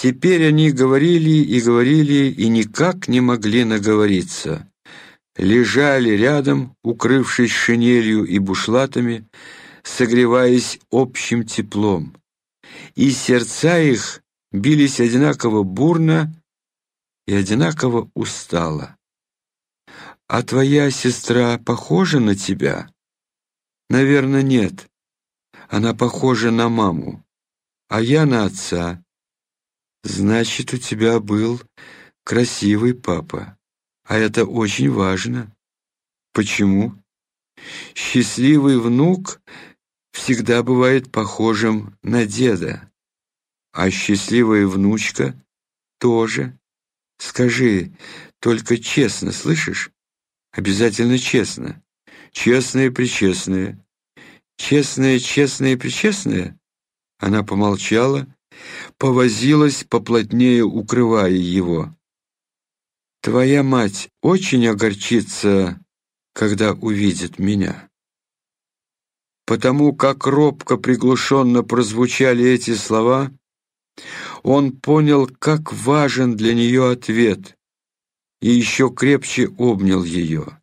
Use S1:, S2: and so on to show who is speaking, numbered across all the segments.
S1: Теперь они говорили и говорили, и никак не могли наговориться. Лежали рядом, укрывшись шинелью и бушлатами, согреваясь общим теплом. И сердца их бились одинаково бурно и одинаково устало. «А твоя сестра похожа на тебя?» «Наверное, нет. Она похожа на маму, а я на отца. Значит, у тебя был красивый папа, а это очень важно. Почему? Счастливый внук всегда бывает похожим на деда, а счастливая внучка тоже. Скажи, только честно, слышишь? Обязательно честно. Честное-причестное. Честное-честное-причестное? Она помолчала, повозилась, поплотнее укрывая его. «Твоя мать очень огорчится, когда увидит меня». Потому как робко приглушенно прозвучали эти слова, он понял, как важен для нее ответ, и еще крепче обнял ее.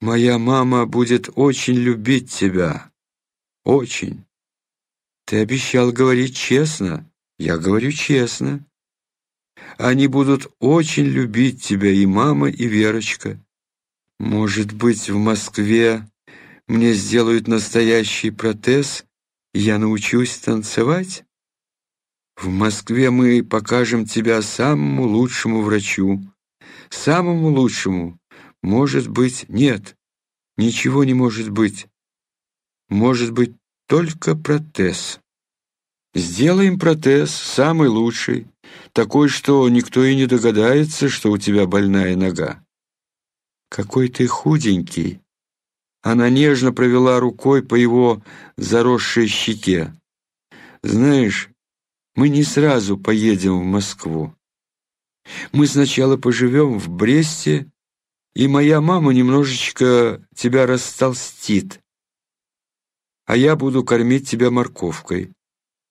S1: «Моя мама будет очень любить тебя. Очень. Ты обещал говорить честно. Я говорю честно. Они будут очень любить тебя, и мама, и Верочка. Может быть, в Москве мне сделают настоящий протез, и я научусь танцевать? В Москве мы покажем тебя самому лучшему врачу. Самому лучшему. Может быть, нет. Ничего не может быть. Может быть, только протез. Сделаем протез, самый лучший, такой, что никто и не догадается, что у тебя больная нога. Какой ты худенький. Она нежно провела рукой по его заросшей щеке. Знаешь, мы не сразу поедем в Москву. Мы сначала поживем в Бресте, и моя мама немножечко тебя растолстит а я буду кормить тебя морковкой.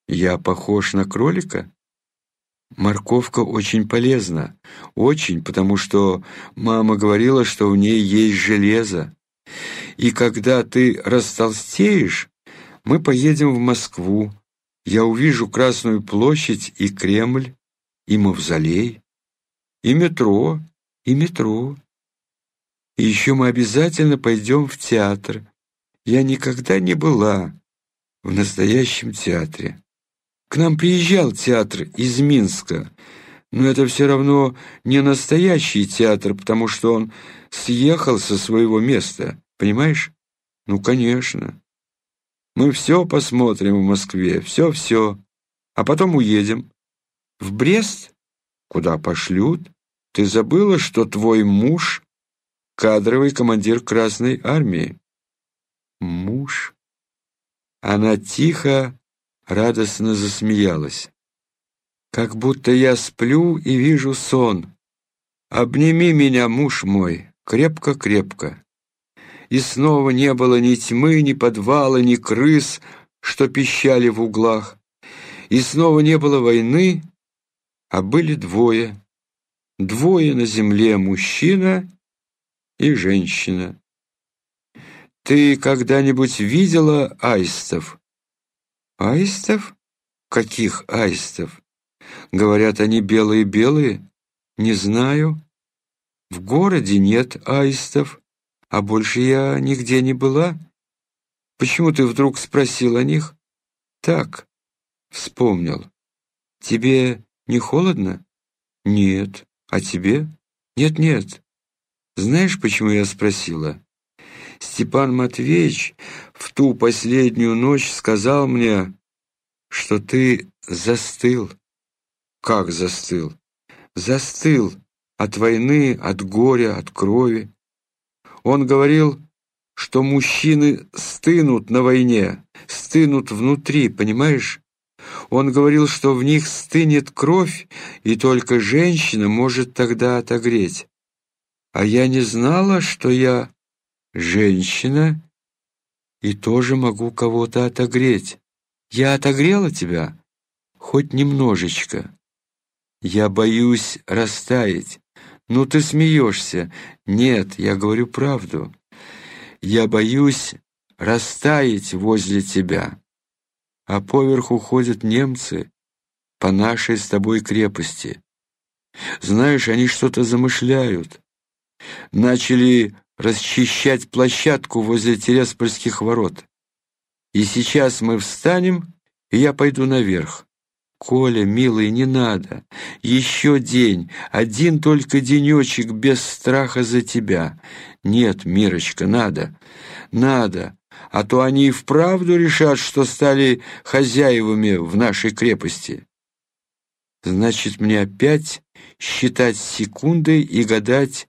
S1: Я похож на кролика? Морковка очень полезна. Очень, потому что мама говорила, что в ней есть железо. И когда ты растолстеешь, мы поедем в Москву. Я увижу Красную площадь и Кремль, и Мавзолей, и метро, и метро. И еще мы обязательно пойдем в театр, я никогда не была в настоящем театре. К нам приезжал театр из Минска, но это все равно не настоящий театр, потому что он съехал со своего места, понимаешь? Ну, конечно. Мы все посмотрим в Москве, все-все, а потом уедем. В Брест? Куда пошлют? Ты забыла, что твой муж — кадровый командир Красной Армии? муж. Она тихо, радостно засмеялась. Как будто я сплю и вижу сон. Обними меня, муж мой, крепко-крепко. И снова не было ни тьмы, ни подвала, ни крыс, что пищали в углах. И снова не было войны, а были двое. Двое на земле, мужчина и женщина. Ты когда-нибудь видела аистов? Аистов? Каких аистов? Говорят, они белые-белые? Не знаю. В городе нет аистов, а больше я нигде не была. Почему ты вдруг спросил о них? Так, вспомнил. Тебе не холодно? Нет. А тебе? Нет-нет. Знаешь, почему я спросила? Степан Матвеевич в ту последнюю ночь сказал мне, что ты застыл. Как застыл? Застыл от войны, от горя, от крови. Он говорил, что мужчины стынут на войне, стынут внутри, понимаешь? Он говорил, что в них стынет кровь, и только женщина может тогда отогреть. А я не знала, что я женщина и тоже могу кого-то отогреть. Я отогрела тебя? Хоть немножечко. Я боюсь растаять. Ну, ты смеешься. Нет, я говорю правду. Я боюсь растаять возле тебя. А поверху ходят немцы по нашей с тобой крепости. Знаешь, они что-то замышляют. Начали расчищать площадку возле Тереспольских ворот. И сейчас мы встанем, и я пойду наверх. Коля, милый, не надо. Еще день, один только денечек без страха за тебя. Нет, Мирочка, надо, надо. А то они и вправду решат, что стали хозяевами в нашей крепости. Значит, мне опять считать секунды и гадать,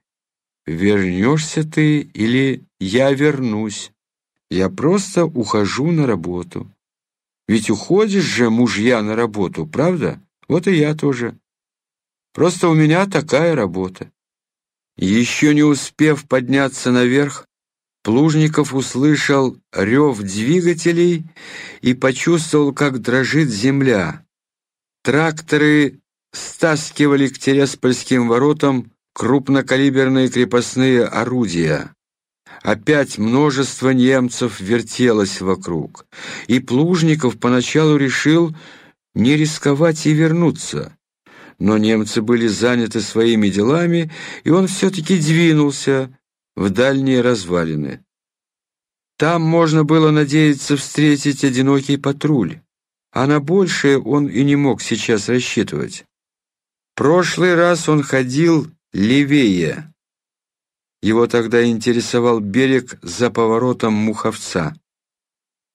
S1: вернешься ты или я вернусь. Я просто ухожу на работу. Ведь уходишь же, мужья, на работу, правда? Вот и я тоже. Просто у меня такая работа. Еще не успев подняться наверх, Плужников услышал рев двигателей и почувствовал, как дрожит земля. Тракторы стаскивали к Тереспольским воротам крупнокалиберные крепостные орудия. Опять множество немцев вертелось вокруг, и Плужников поначалу решил не рисковать и вернуться. Но немцы были заняты своими делами, и он все-таки двинулся в дальние развалины. Там можно было надеяться встретить одинокий патруль, а на большее он и не мог сейчас рассчитывать. Прошлый раз он ходил левее, его тогда интересовал берег за поворотом Муховца.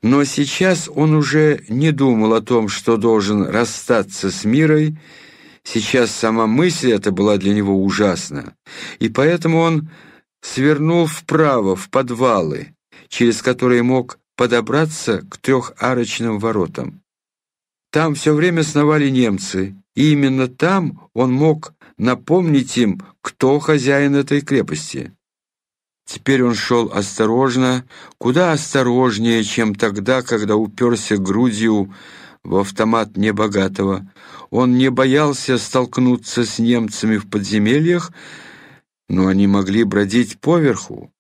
S1: Но сейчас он уже не думал о том, что должен расстаться с мирой. Сейчас сама мысль эта была для него ужасна. И поэтому он свернул вправо, в подвалы, через которые мог подобраться к трехарочным воротам. Там все время сновали немцы, и именно там он мог напомнить им, кто хозяин этой крепости. Теперь он шел осторожно, куда осторожнее, чем тогда, когда уперся грудью в автомат небогатого. Он не боялся столкнуться с немцами в подземельях, но они могли бродить поверху,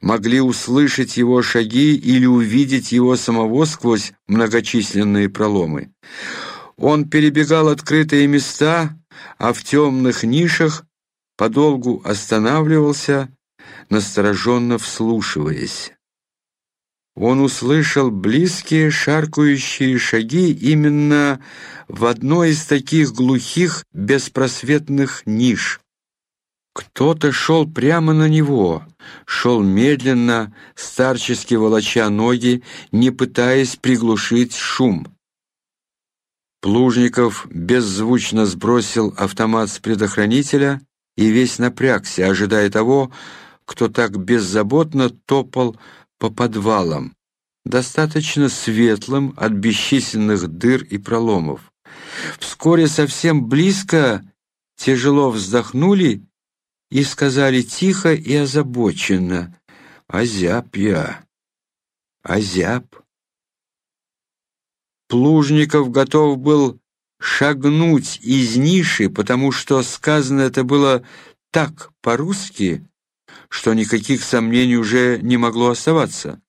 S1: могли услышать его шаги или увидеть его самого сквозь многочисленные проломы. Он перебегал открытые места, а в темных нишах подолгу останавливался, настороженно вслушиваясь. Он услышал близкие шаркающие шаги именно в одной из таких глухих, беспросветных ниш. Кто-то шел прямо на него, шел медленно, старчески волоча ноги, не пытаясь приглушить шум. Плужников беззвучно сбросил автомат с предохранителя и весь напрягся, ожидая того, кто так беззаботно топал по подвалам, достаточно светлым от бесчисленных дыр и проломов. Вскоре совсем близко тяжело вздохнули и сказали тихо и озабоченно «Озяб я, озяб». Плужников готов был шагнуть из ниши, потому что сказано это было так по-русски, что никаких сомнений уже не могло оставаться.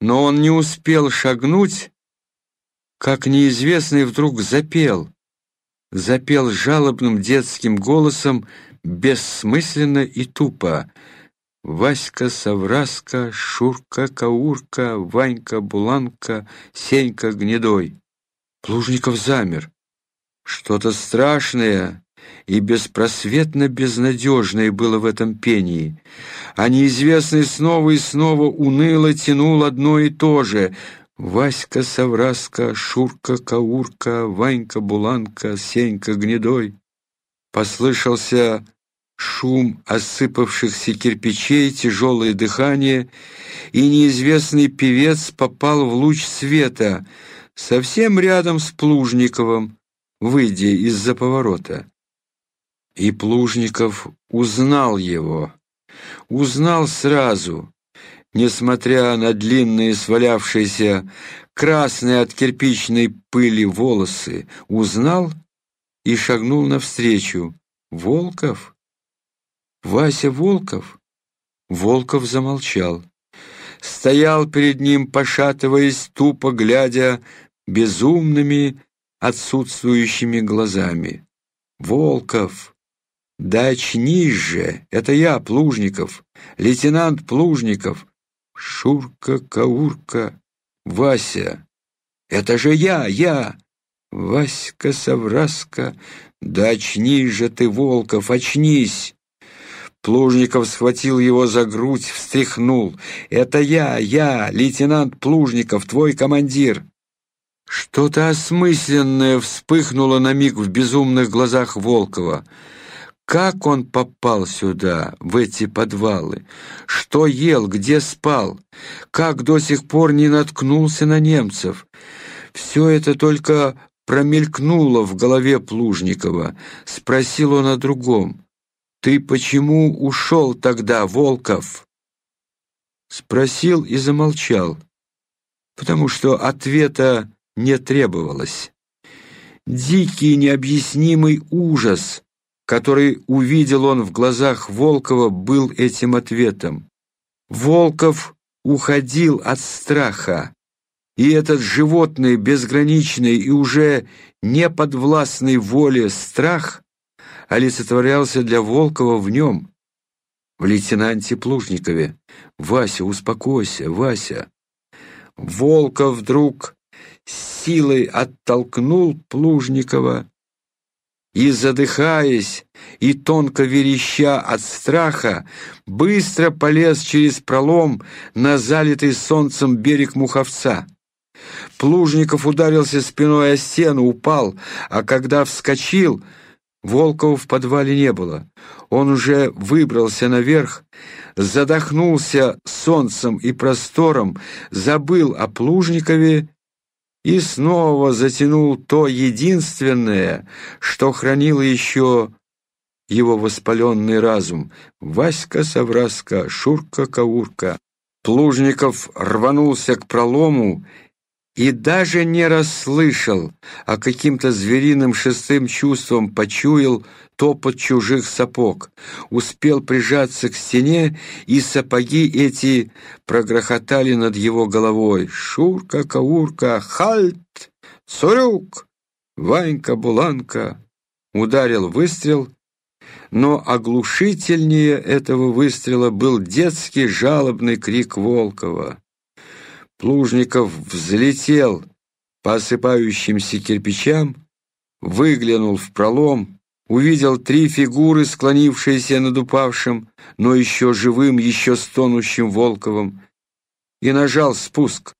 S1: Но он не успел шагнуть, как неизвестный вдруг запел. Запел жалобным детским голосом, бессмысленно и тупо. Васька, Савраска, Шурка, Каурка, Ванька, Буланка, Сенька, Гнедой. Плужников замер. Что-то страшное, и беспросветно безнадежное было в этом пении, а неизвестный снова и снова уныло тянул одно и то же «Васька, Савраска, Шурка, Каурка, Ванька, Буланка, Сенька, Гнедой». Послышался шум осыпавшихся кирпичей, тяжелое дыхание, и неизвестный певец попал в луч света, совсем рядом с Плужниковым, выйдя из-за поворота. И Плужников узнал его, узнал сразу, несмотря на длинные свалявшиеся красные от кирпичной пыли волосы, узнал и шагнул навстречу. «Волков? Вася Волков?» Волков замолчал. Стоял перед ним, пошатываясь, тупо глядя безумными, отсутствующими глазами. «Волков! Да же! Это я, Плужников, лейтенант Плужников! Шурка-каурка! Вася! Это же я, я! Васька Савраска! Да очнись же ты, Волков, очнись!» Плужников схватил его за грудь, встряхнул. «Это я, я, лейтенант Плужников, твой командир!» Что-то осмысленное вспыхнуло на миг в безумных глазах Волкова. Как он попал сюда, в эти подвалы? Что ел, где спал? Как до сих пор не наткнулся на немцев? Все это только промелькнуло в голове Плужникова. Спросил он о другом. «Ты почему ушел тогда, Волков?» Спросил и замолчал, потому что ответа не требовалось. Дикий необъяснимый ужас, который увидел он в глазах Волкова, был этим ответом. Волков уходил от страха, и этот животный, безграничный и уже не подвластный воле страх олицетворялся для Волкова в нем, в лейтенанте Плужникове. «Вася, успокойся, Вася!» Волков вдруг силой оттолкнул Плужникова и, задыхаясь и тонко вереща от страха, быстро полез через пролом на залитый солнцем берег Муховца. Плужников ударился спиной о стену, упал, а когда вскочил — Волкова в подвале не было. Он уже выбрался наверх, задохнулся солнцем и простором, забыл о Плужникове и снова затянул то единственное, что хранило еще его воспаленный разум. Васька-совраска, Шурка-каурка. Плужников рванулся к пролому и даже не расслышал, а каким-то звериным шестым чувством почуял топот чужих сапог, успел прижаться к стене, и сапоги эти прогрохотали над его головой. «Шурка, Каурка, хальт! Цурюк! Ванька, Буланка!» Ударил выстрел, но оглушительнее этого выстрела был детский жалобный крик Волкова. Плужников взлетел по осыпающимся кирпичам, выглянул в пролом, увидел три фигуры, склонившиеся над упавшим, но еще живым, еще стонущим Волковым, и нажал спуск.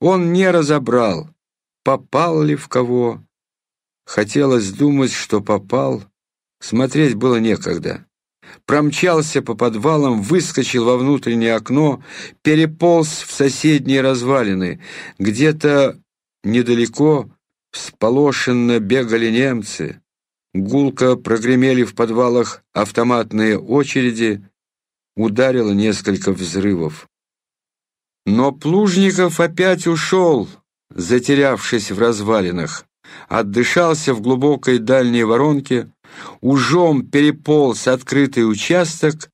S1: Он не разобрал, попал ли в кого. Хотелось думать, что попал, смотреть было некогда промчался по подвалам, выскочил во внутреннее окно, переполз в соседние развалины. Где-то недалеко всполошенно бегали немцы. Гулко прогремели в подвалах автоматные очереди, ударило несколько взрывов. Но Плужников опять ушел, затерявшись в развалинах, отдышался в глубокой дальней воронке, ужом переполз открытый участок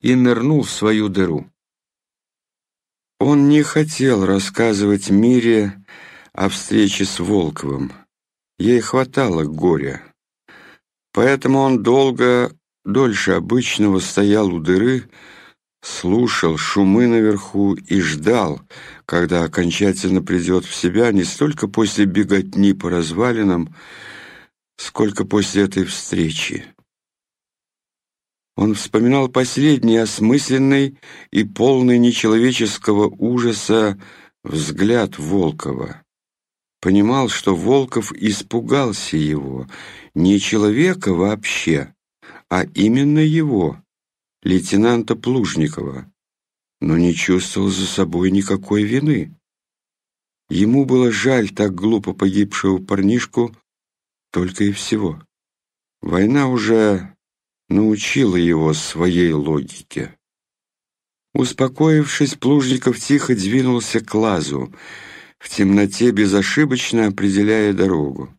S1: и нырнул в свою дыру. Он не хотел рассказывать Мире о встрече с Волковым. Ей хватало горя. Поэтому он долго, дольше обычного, стоял у дыры, слушал шумы наверху и ждал, когда окончательно придет в себя не столько после беготни по развалинам, сколько после этой встречи. Он вспоминал последний осмысленный и полный нечеловеческого ужаса взгляд Волкова. Понимал, что Волков испугался его, не человека вообще, а именно его, лейтенанта Плужникова, но не чувствовал за собой никакой вины. Ему было жаль так глупо погибшего парнишку, только и всего. Война уже научила его своей логике. Успокоившись, Плужников тихо двинулся к лазу, в темноте безошибочно определяя дорогу.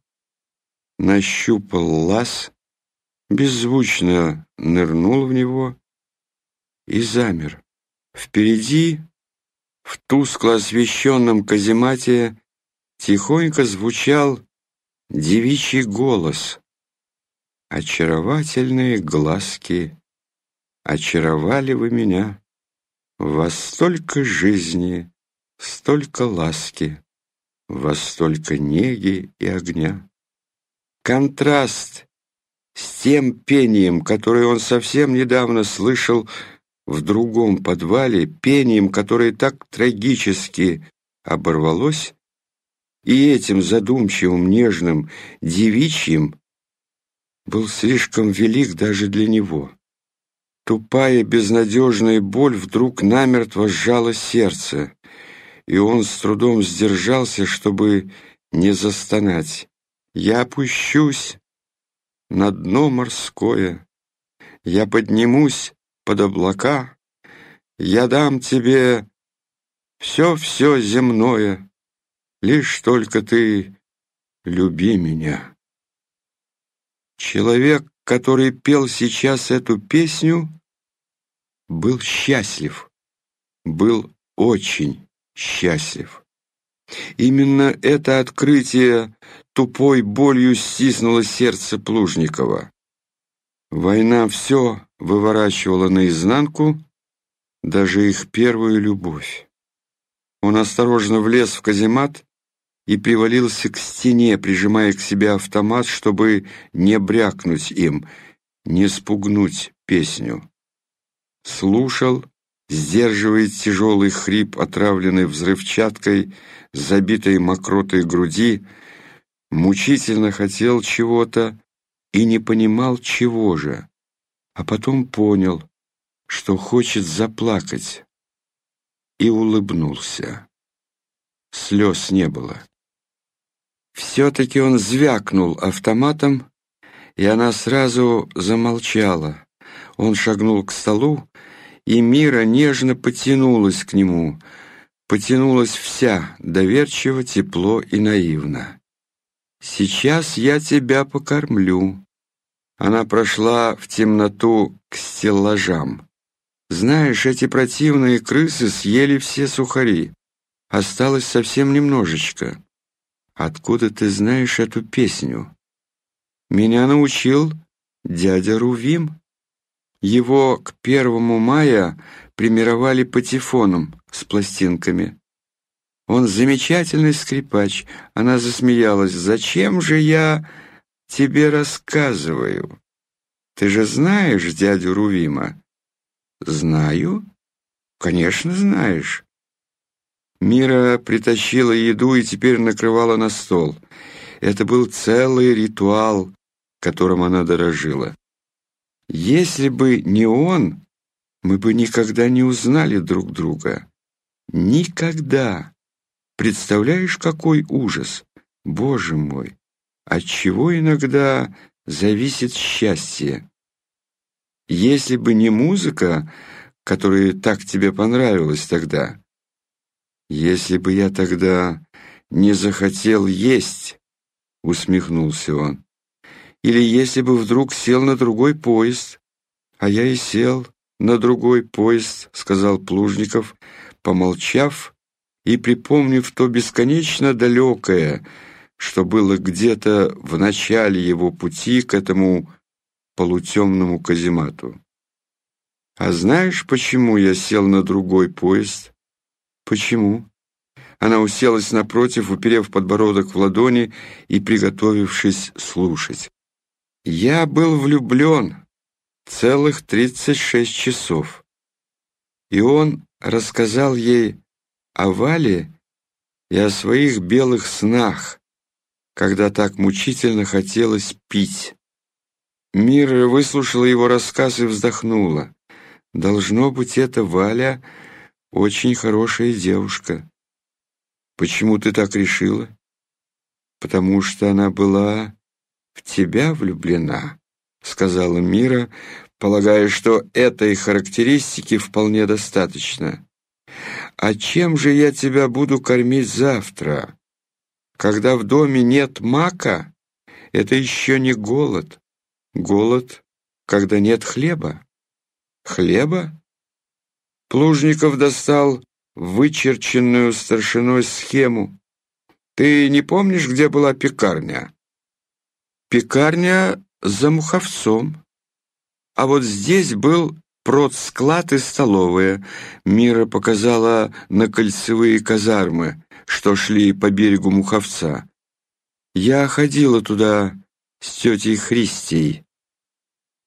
S1: нащупал лаз, беззвучно нырнул в него и замер. Впереди, в тускло освещенном каземате, тихонько звучал девичий голос. Очаровательные глазки, очаровали вы меня. Во столько жизни, столько ласки, во столько неги и огня. Контраст с тем пением, которое он совсем недавно слышал в другом подвале, пением, которое так трагически оборвалось, и этим задумчивым, нежным, девичьим был слишком велик даже для него. Тупая, безнадежная боль вдруг намертво сжала сердце, и он с трудом сдержался, чтобы не застонать. «Я опущусь на дно морское, я поднимусь под облака, я дам тебе все-все земное, лишь только ты люби меня». Человек, который пел сейчас эту песню, был счастлив, был очень счастлив. Именно это открытие тупой болью стиснуло сердце Плужникова. Война все выворачивала наизнанку, даже их первую любовь. Он осторожно влез в каземат и привалился к стене, прижимая к себе автомат, чтобы не брякнуть им, не спугнуть песню. Слушал, сдерживая тяжелый хрип, отравленный взрывчаткой, забитой мокротой груди, мучительно хотел чего-то и не понимал, чего же, а потом понял, что хочет заплакать, и улыбнулся. Слез не было. Все-таки он звякнул автоматом, и она сразу замолчала. Он шагнул к столу, и Мира нежно потянулась к нему, потянулась вся, доверчиво, тепло и наивно. «Сейчас я тебя покормлю». Она прошла в темноту к стеллажам. «Знаешь, эти противные крысы съели все сухари. Осталось совсем немножечко. Откуда ты знаешь эту песню? Меня научил дядя Рувим. Его к первому мая примировали патефоном с пластинками. Он замечательный скрипач. Она засмеялась. «Зачем же я тебе рассказываю? Ты же знаешь дядю Рувима?» «Знаю?» «Конечно, знаешь. Мира притащила еду и теперь накрывала на стол. Это был целый ритуал, которым она дорожила. Если бы не он, мы бы никогда не узнали друг друга. Никогда. Представляешь, какой ужас? Боже мой! От чего иногда зависит счастье? Если бы не музыка, которая так тебе понравилась тогда, «Если бы я тогда не захотел есть», — усмехнулся он, «или если бы вдруг сел на другой поезд, а я и сел на другой поезд», — сказал Плужников, помолчав и припомнив то бесконечно далекое, что было где-то в начале его пути к этому полутемному каземату. «А знаешь, почему я сел на другой поезд?» «Почему?» Она уселась напротив, уперев подбородок в ладони и приготовившись слушать. «Я был влюблен целых тридцать шесть часов». И он рассказал ей о Вале и о своих белых снах, когда так мучительно хотелось пить. Мира выслушала его рассказ и вздохнула. «Должно быть, это Валя очень хорошая девушка. Почему ты так решила? Потому что она была в тебя влюблена, сказала Мира, полагая, что этой характеристики вполне достаточно. А чем же я тебя буду кормить завтра? Когда в доме нет мака, Это еще не голод. Голод, когда нет хлеба. Хлеба? Плужников достал вычерченную старшиной схему. Ты не помнишь, где была пекарня? Пекарня за Муховцом. А вот здесь был продсклад и столовая. Мира показала на кольцевые казармы, что шли по берегу Муховца. Я ходила туда с тетей Христей.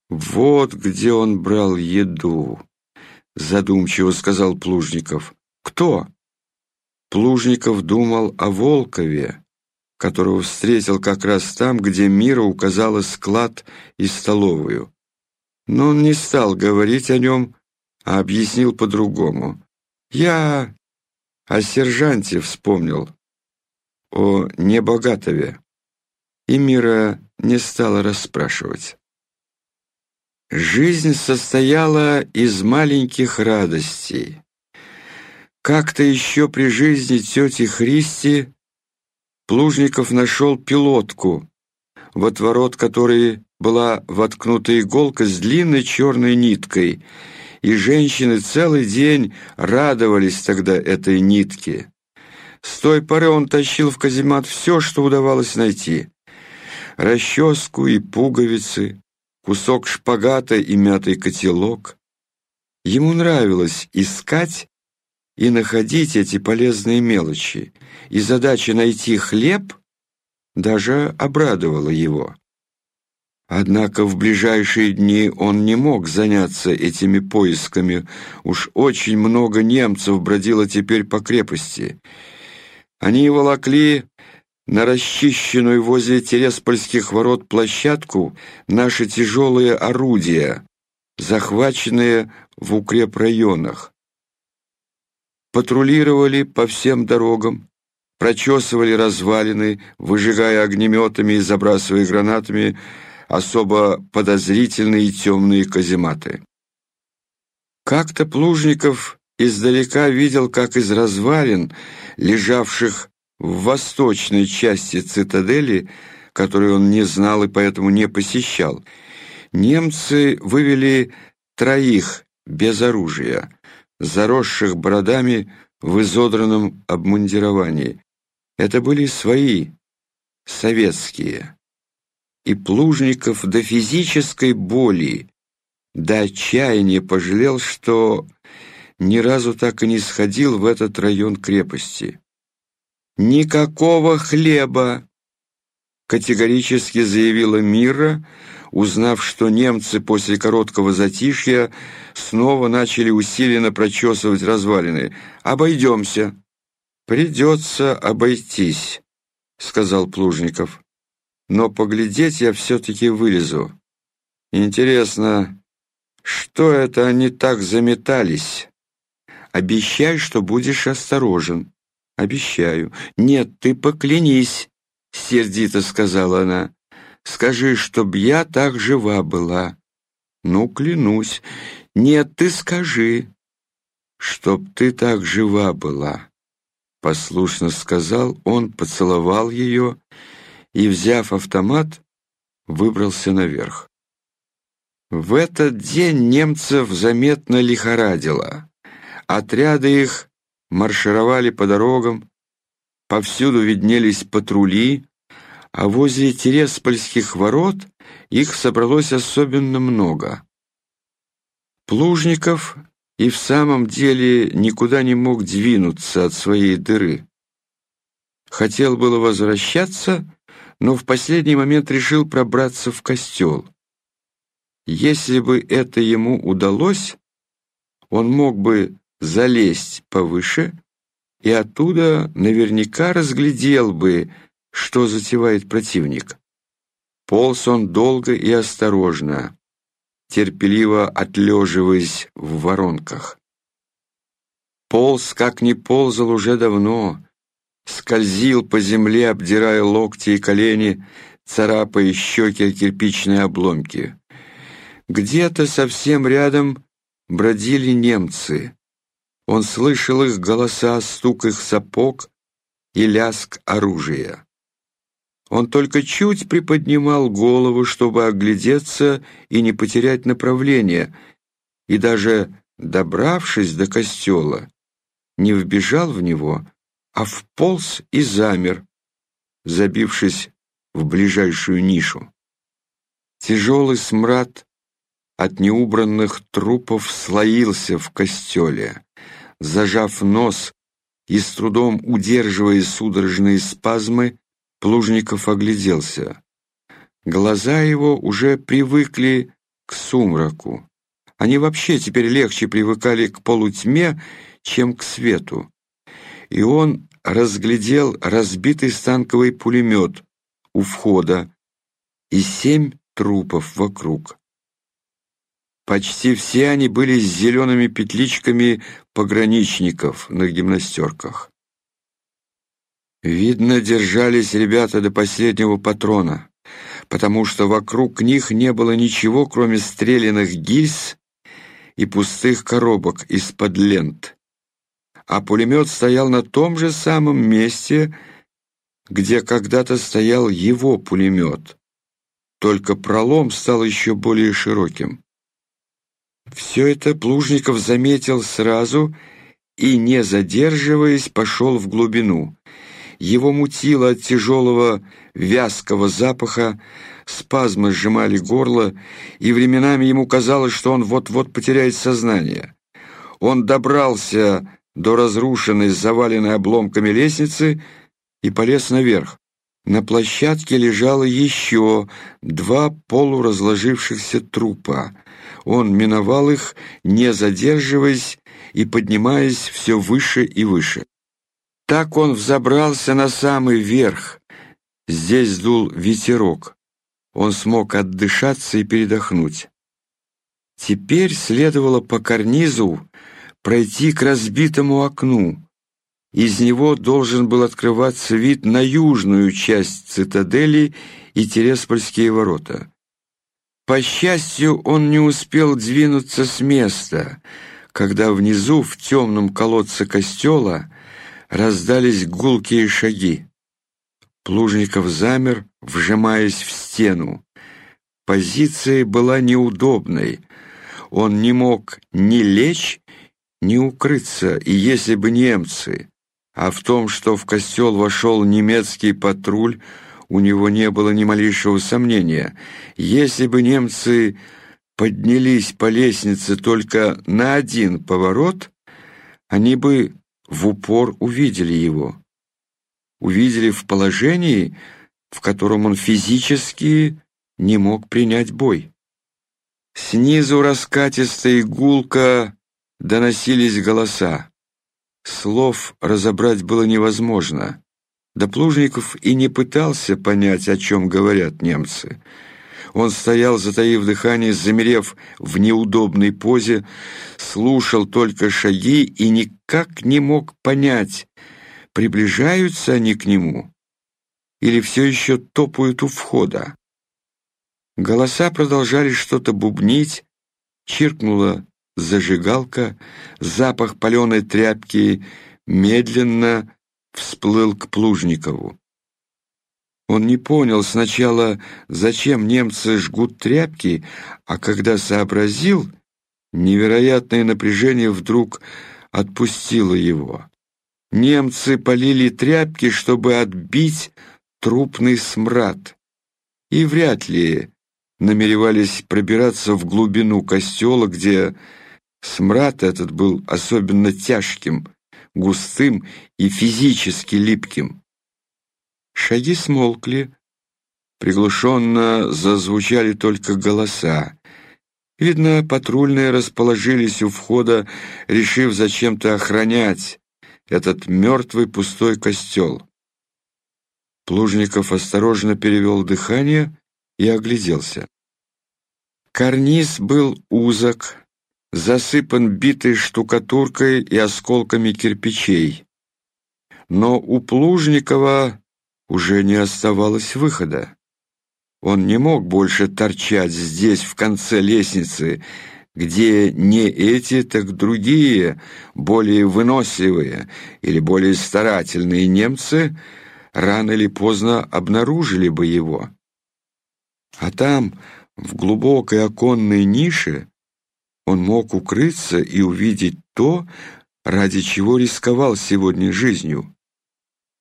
S1: Вот где он брал еду, задумчиво сказал Плужников. Кто? Плужников думал о Волкове, которого встретил как раз там, где Мира указала склад и столовую. Но он не стал говорить о нем, а объяснил по-другому. «Я о сержанте вспомнил, о Небогатове». И Мира не стала расспрашивать. Жизнь состояла из маленьких радостей. Как-то еще при жизни тети Христи Плужников нашел пилотку, в отворот которой была воткнута иголка с длинной черной ниткой, и женщины целый день радовались тогда этой нитке. С той поры он тащил в каземат все, что удавалось найти. Расческу и пуговицы, кусок шпагата и мятый котелок. Ему нравилось искать и находить эти полезные мелочи, и задача найти хлеб даже обрадовала его. Однако в ближайшие дни он не мог заняться этими поисками. Уж очень много немцев бродило теперь по крепости. Они волокли на расчищенную возле Тереспольских ворот площадку наши тяжелые орудия, захваченные в укрепрайонах патрулировали по всем дорогам, прочесывали развалины, выжигая огнеметами и забрасывая гранатами особо подозрительные и темные казематы. Как-то Плужников издалека видел, как из развалин, лежавших в восточной части цитадели, которую он не знал и поэтому не посещал, немцы вывели троих без оружия, заросших бородами в изодранном обмундировании. Это были свои, советские. И Плужников до физической боли, до отчаяния пожалел, что ни разу так и не сходил в этот район крепости. «Никакого хлеба!» категорически заявила Мира, узнав, что немцы после короткого затишья снова начали усиленно прочесывать развалины. «Обойдемся». «Придется обойтись», — сказал Плужников. «Но поглядеть я все-таки вылезу. Интересно, что это они так заметались? Обещай, что будешь осторожен». «Обещаю». «Нет, ты поклянись», — сердито сказала она. Скажи, чтоб я так жива была. Ну, клянусь. Нет, ты скажи, чтоб ты так жива была. Послушно сказал он, поцеловал ее и, взяв автомат, выбрался наверх. В этот день немцев заметно лихорадило. Отряды их маршировали по дорогам, повсюду виднелись патрули, а возле Тереспольских ворот их собралось особенно много. Плужников и в самом деле никуда не мог двинуться от своей дыры. Хотел было возвращаться, но в последний момент решил пробраться в костел. Если бы это ему удалось, он мог бы залезть повыше и оттуда наверняка разглядел бы что затевает противник. Полз он долго и осторожно, терпеливо отлеживаясь в воронках. Полз, как не ползал уже давно, скользил по земле, обдирая локти и колени, царапая щеки о кирпичные обломки. Где-то совсем рядом бродили немцы. Он слышал их голоса, стук их сапог и лязг оружия. Он только чуть приподнимал голову, чтобы оглядеться и не потерять направление, и даже, добравшись до костела, не вбежал в него, а вполз и замер, забившись в ближайшую нишу. Тяжелый смрад от неубранных трупов слоился в костеле. Зажав нос и с трудом удерживая судорожные спазмы, Плужников огляделся. Глаза его уже привыкли к сумраку. Они вообще теперь легче привыкали к полутьме, чем к свету. И он разглядел разбитый станковый пулемет у входа и семь трупов вокруг. Почти все они были с зелеными петличками пограничников на гимнастерках. Видно, держались ребята до последнего патрона, потому что вокруг них не было ничего, кроме стрелянных гильз и пустых коробок из-под лент а пулемет стоял на том же самом месте, где когда-то стоял его пулемет. Только пролом стал еще более широким. Все это Плужников заметил сразу и, не задерживаясь, пошел в глубину. Его мутило от тяжелого вязкого запаха, спазмы сжимали горло, и временами ему казалось, что он вот-вот потеряет сознание. Он добрался до разрушенной, заваленной обломками лестницы и полез наверх. На площадке лежало еще два полуразложившихся трупа. Он миновал их, не задерживаясь и поднимаясь все выше и выше. Так он взобрался на самый верх. Здесь дул ветерок. Он смог отдышаться и передохнуть. Теперь следовало по карнизу пройти к разбитому окну. Из него должен был открываться вид на южную часть цитадели и Тереспольские ворота. По счастью, он не успел двинуться с места, когда внизу, в темном колодце костела, раздались гулкие шаги. Плужников замер, вжимаясь в стену. Позиция была неудобной. Он не мог ни лечь, не укрыться, и если бы немцы, а в том, что в костел вошел немецкий патруль, у него не было ни малейшего сомнения. Если бы немцы поднялись по лестнице только на один поворот, они бы в упор увидели его. Увидели в положении, в котором он физически не мог принять бой. Снизу раскатистая гулка доносились голоса. Слов разобрать было невозможно. Да Плужников и не пытался понять, о чем говорят немцы. Он стоял, затаив дыхание, замерев в неудобной позе, слушал только шаги и никак не мог понять, приближаются они к нему или все еще топают у входа. Голоса продолжали что-то бубнить, чиркнула зажигалка, запах паленой тряпки медленно всплыл к Плужникову. Он не понял сначала, зачем немцы жгут тряпки, а когда сообразил, невероятное напряжение вдруг отпустило его. Немцы полили тряпки, чтобы отбить трупный смрад. И вряд ли намеревались пробираться в глубину костела, где Смрад этот был особенно тяжким, густым и физически липким. Шаги смолкли, приглушенно зазвучали только голоса. Видно, патрульные расположились у входа, решив зачем-то охранять этот мертвый пустой костел. Плужников осторожно перевел дыхание и огляделся. Карниз был узок, засыпан битой штукатуркой и осколками кирпичей. Но у Плужникова уже не оставалось выхода. Он не мог больше торчать здесь, в конце лестницы, где не эти, так другие, более выносливые или более старательные немцы рано или поздно обнаружили бы его. А там, в глубокой оконной нише, он мог укрыться и увидеть то, ради чего рисковал сегодня жизнью.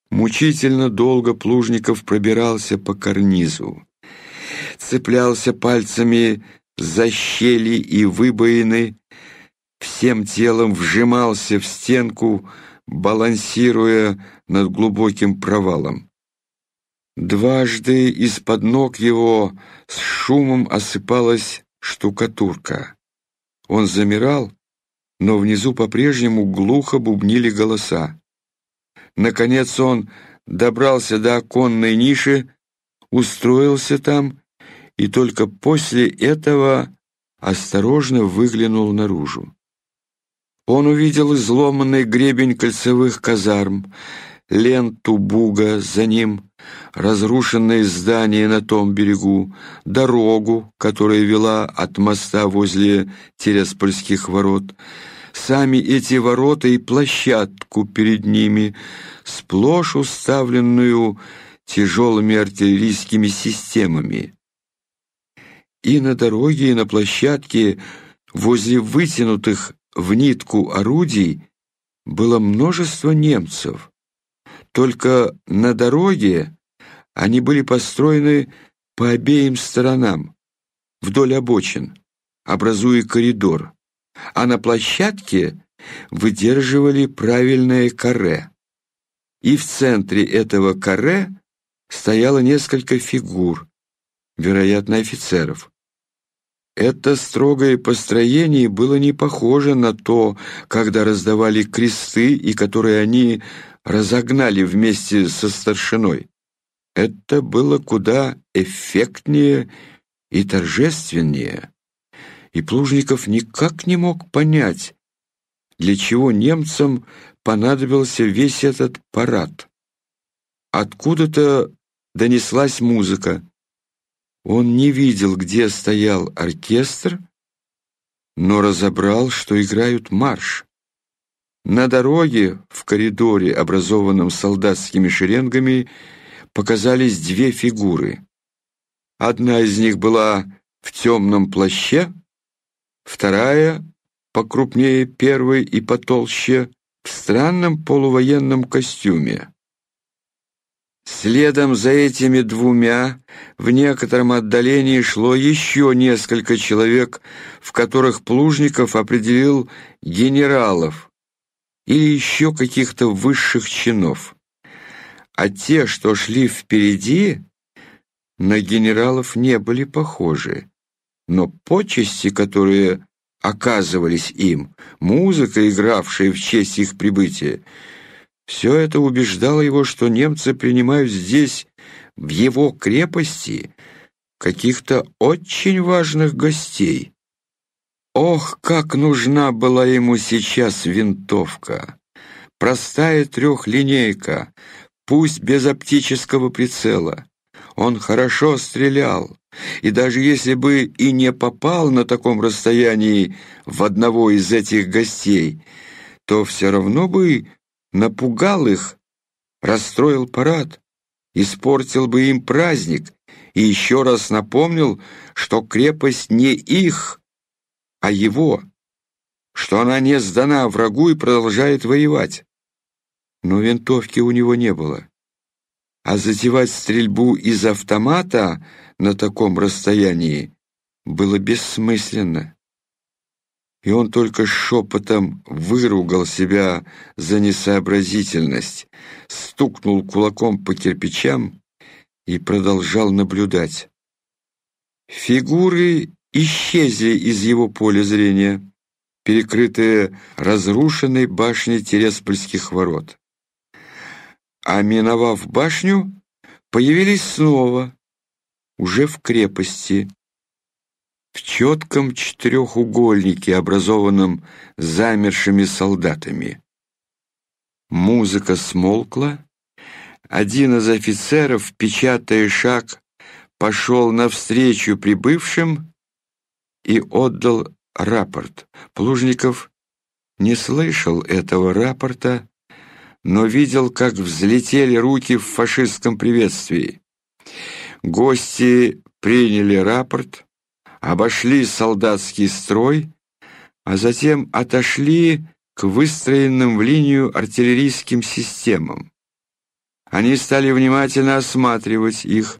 S1: Мучительно долго Плужников пробирался по карнизу, цеплялся пальцами за щели и выбоины, всем телом вжимался в стенку, балансируя над глубоким провалом. Дважды из-под ног его с шумом осыпалась штукатурка. Он замирал, но внизу по-прежнему глухо бубнили голоса. Наконец он добрался до оконной ниши, устроился там и только после этого осторожно выглянул наружу. Он увидел изломанный гребень кольцевых казарм, ленту буга за ним, разрушенные здания на том берегу, дорогу, которая вела от моста возле Тереспольских ворот, сами эти ворота и площадку перед ними, сплошь уставленную тяжелыми артиллерийскими системами. И на дороге, и на площадке, возле вытянутых в нитку орудий, было множество немцев. Только на дороге они были построены по обеим сторонам, вдоль обочин, образуя коридор, а на площадке выдерживали правильное каре. И в центре этого каре стояло несколько фигур, вероятно, офицеров. Это строгое построение было не похоже на то, когда раздавали кресты и которые они разогнали вместе со старшиной. Это было куда эффектнее и торжественнее. И Плужников никак не мог понять, для чего немцам понадобился весь этот парад. Откуда-то донеслась музыка. Он не видел, где стоял оркестр, но разобрал, что играют марш. На дороге, в коридоре, образованном солдатскими шеренгами, показались две фигуры. Одна из них была в темном плаще, вторая, покрупнее первой и потолще, в странном полувоенном костюме. Следом за этими двумя в некотором отдалении шло еще несколько человек, в которых Плужников определил генералов или еще каких-то высших чинов. А те, что шли впереди, на генералов не были похожи. Но почести, которые оказывались им, музыка, игравшая в честь их прибытия, все это убеждало его, что немцы принимают здесь, в его крепости, каких-то очень важных гостей. Ох, как нужна была ему сейчас винтовка! Простая трехлинейка, пусть без оптического прицела. Он хорошо стрелял, и даже если бы и не попал на таком расстоянии в одного из этих гостей, то все равно бы напугал их, расстроил парад, испортил бы им праздник и еще раз напомнил, что крепость не их, а его, что она не сдана врагу и продолжает воевать. Но винтовки у него не было. А затевать стрельбу из автомата на таком расстоянии было бессмысленно и он только шепотом выругал себя за несообразительность, стукнул кулаком по кирпичам и продолжал наблюдать. Фигуры исчезли из его поля зрения, перекрытые разрушенной башней Тереспольских ворот. А миновав башню, появились снова, уже в крепости, в четком четырехугольнике, образованном замершими солдатами. Музыка смолкла. Один из офицеров, печатая шаг, пошел навстречу прибывшим и отдал рапорт. Плужников не слышал этого рапорта, но видел, как взлетели руки в фашистском приветствии. Гости приняли рапорт, обошли солдатский строй, а затем отошли к выстроенным в линию артиллерийским системам. Они стали внимательно осматривать их,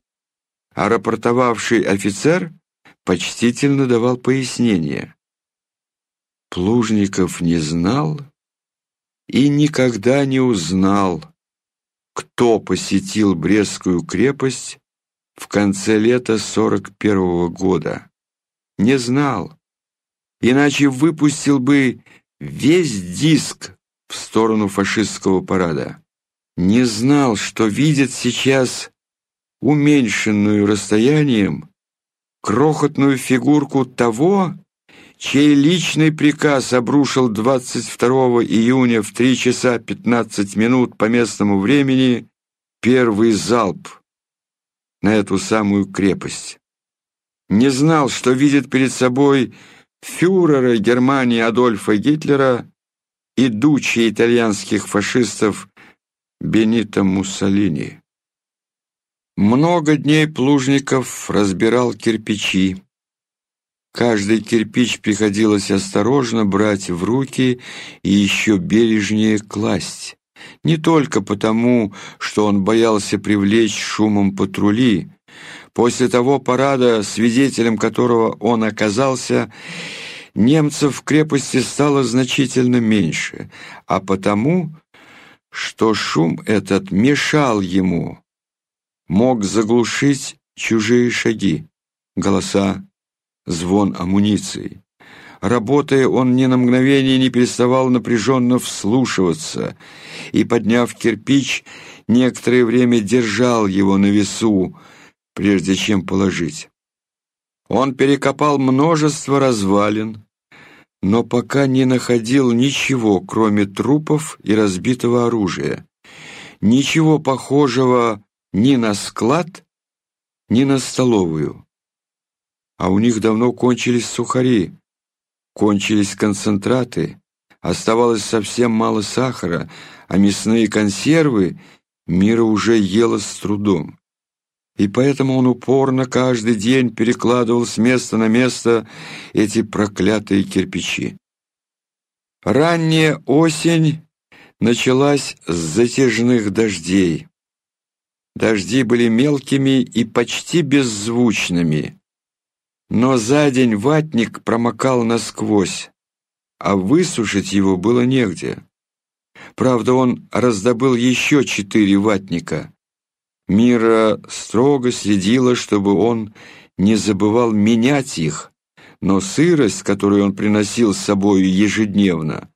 S1: а рапортовавший офицер почтительно давал пояснения. Плужников не знал и никогда не узнал, кто посетил Брестскую крепость в конце лета 41 -го года. Не знал, иначе выпустил бы весь диск в сторону фашистского парада. Не знал, что видит сейчас уменьшенную расстоянием крохотную фигурку того, чей личный приказ обрушил 22 июня в 3 часа 15 минут по местному времени первый залп на эту самую крепость. Не знал, что видит перед собой фюрера Германии Адольфа Гитлера и дучи итальянских фашистов Бенито Муссолини. Много дней Плужников разбирал кирпичи. Каждый кирпич приходилось осторожно брать в руки и еще бережнее класть. Не только потому, что он боялся привлечь шумом патрули. После того парада, свидетелем которого он оказался, немцев в крепости стало значительно меньше, а потому, что шум этот мешал ему, мог заглушить чужие шаги, голоса, звон амуниции. Работая, он ни на мгновение не переставал напряженно вслушиваться и, подняв кирпич, некоторое время держал его на весу, прежде чем положить. Он перекопал множество развалин, но пока не находил ничего, кроме трупов и разбитого оружия. Ничего похожего ни на склад, ни на столовую. А у них давно кончились сухари, кончились концентраты, оставалось совсем мало сахара, а мясные консервы Мира уже ела с трудом. И поэтому он упорно каждый день перекладывал с места на место эти проклятые кирпичи. Ранняя осень началась с затяжных дождей. Дожди были мелкими и почти беззвучными, но за день ватник промокал насквозь, а высушить его было негде. Правда, он раздобыл еще четыре ватника. Мира строго следила, чтобы он не забывал менять их, но сырость, которую он приносил с собой ежедневно,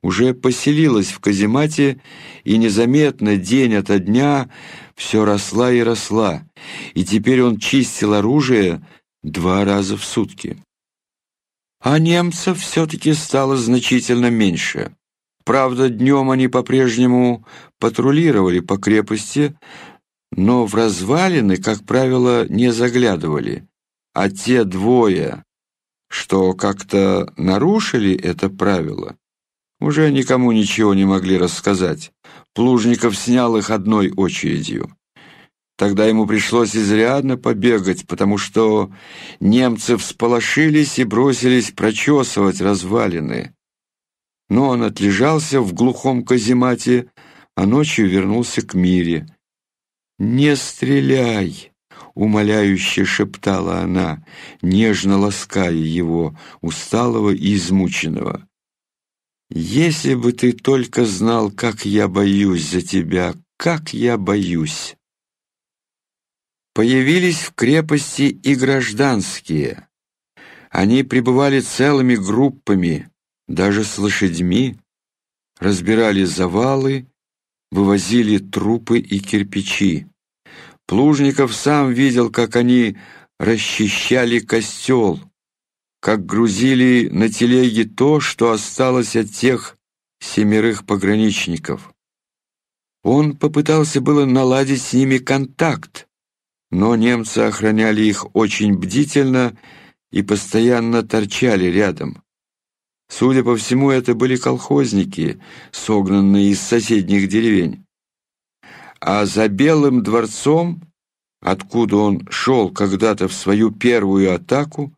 S1: уже поселилась в каземате и незаметно день ото дня все росла и росла, и теперь он чистил оружие два раза в сутки. А немцев все-таки стало значительно меньше. Правда, днем они по-прежнему патрулировали по крепости, но в развалины, как правило, не заглядывали. А те двое, что как-то нарушили это правило, уже никому ничего не могли рассказать. Плужников снял их одной очередью. Тогда ему пришлось изрядно побегать, потому что немцы всполошились и бросились прочесывать развалины. Но он отлежался в глухом каземате, а ночью вернулся к Мире. «Не стреляй!» — умоляюще шептала она, нежно лаская его, усталого и измученного. «Если бы ты только знал, как я боюсь за тебя, как я боюсь!» Появились в крепости и гражданские. Они пребывали целыми группами, даже с лошадьми, разбирали завалы, вывозили трупы и кирпичи. Плужников сам видел, как они расчищали костел, как грузили на телеги то, что осталось от тех семерых пограничников. Он попытался было наладить с ними контакт, но немцы охраняли их очень бдительно и постоянно торчали рядом. Судя по всему, это были колхозники, согнанные из соседних деревень. А за Белым дворцом, откуда он шел когда-то в свою первую атаку,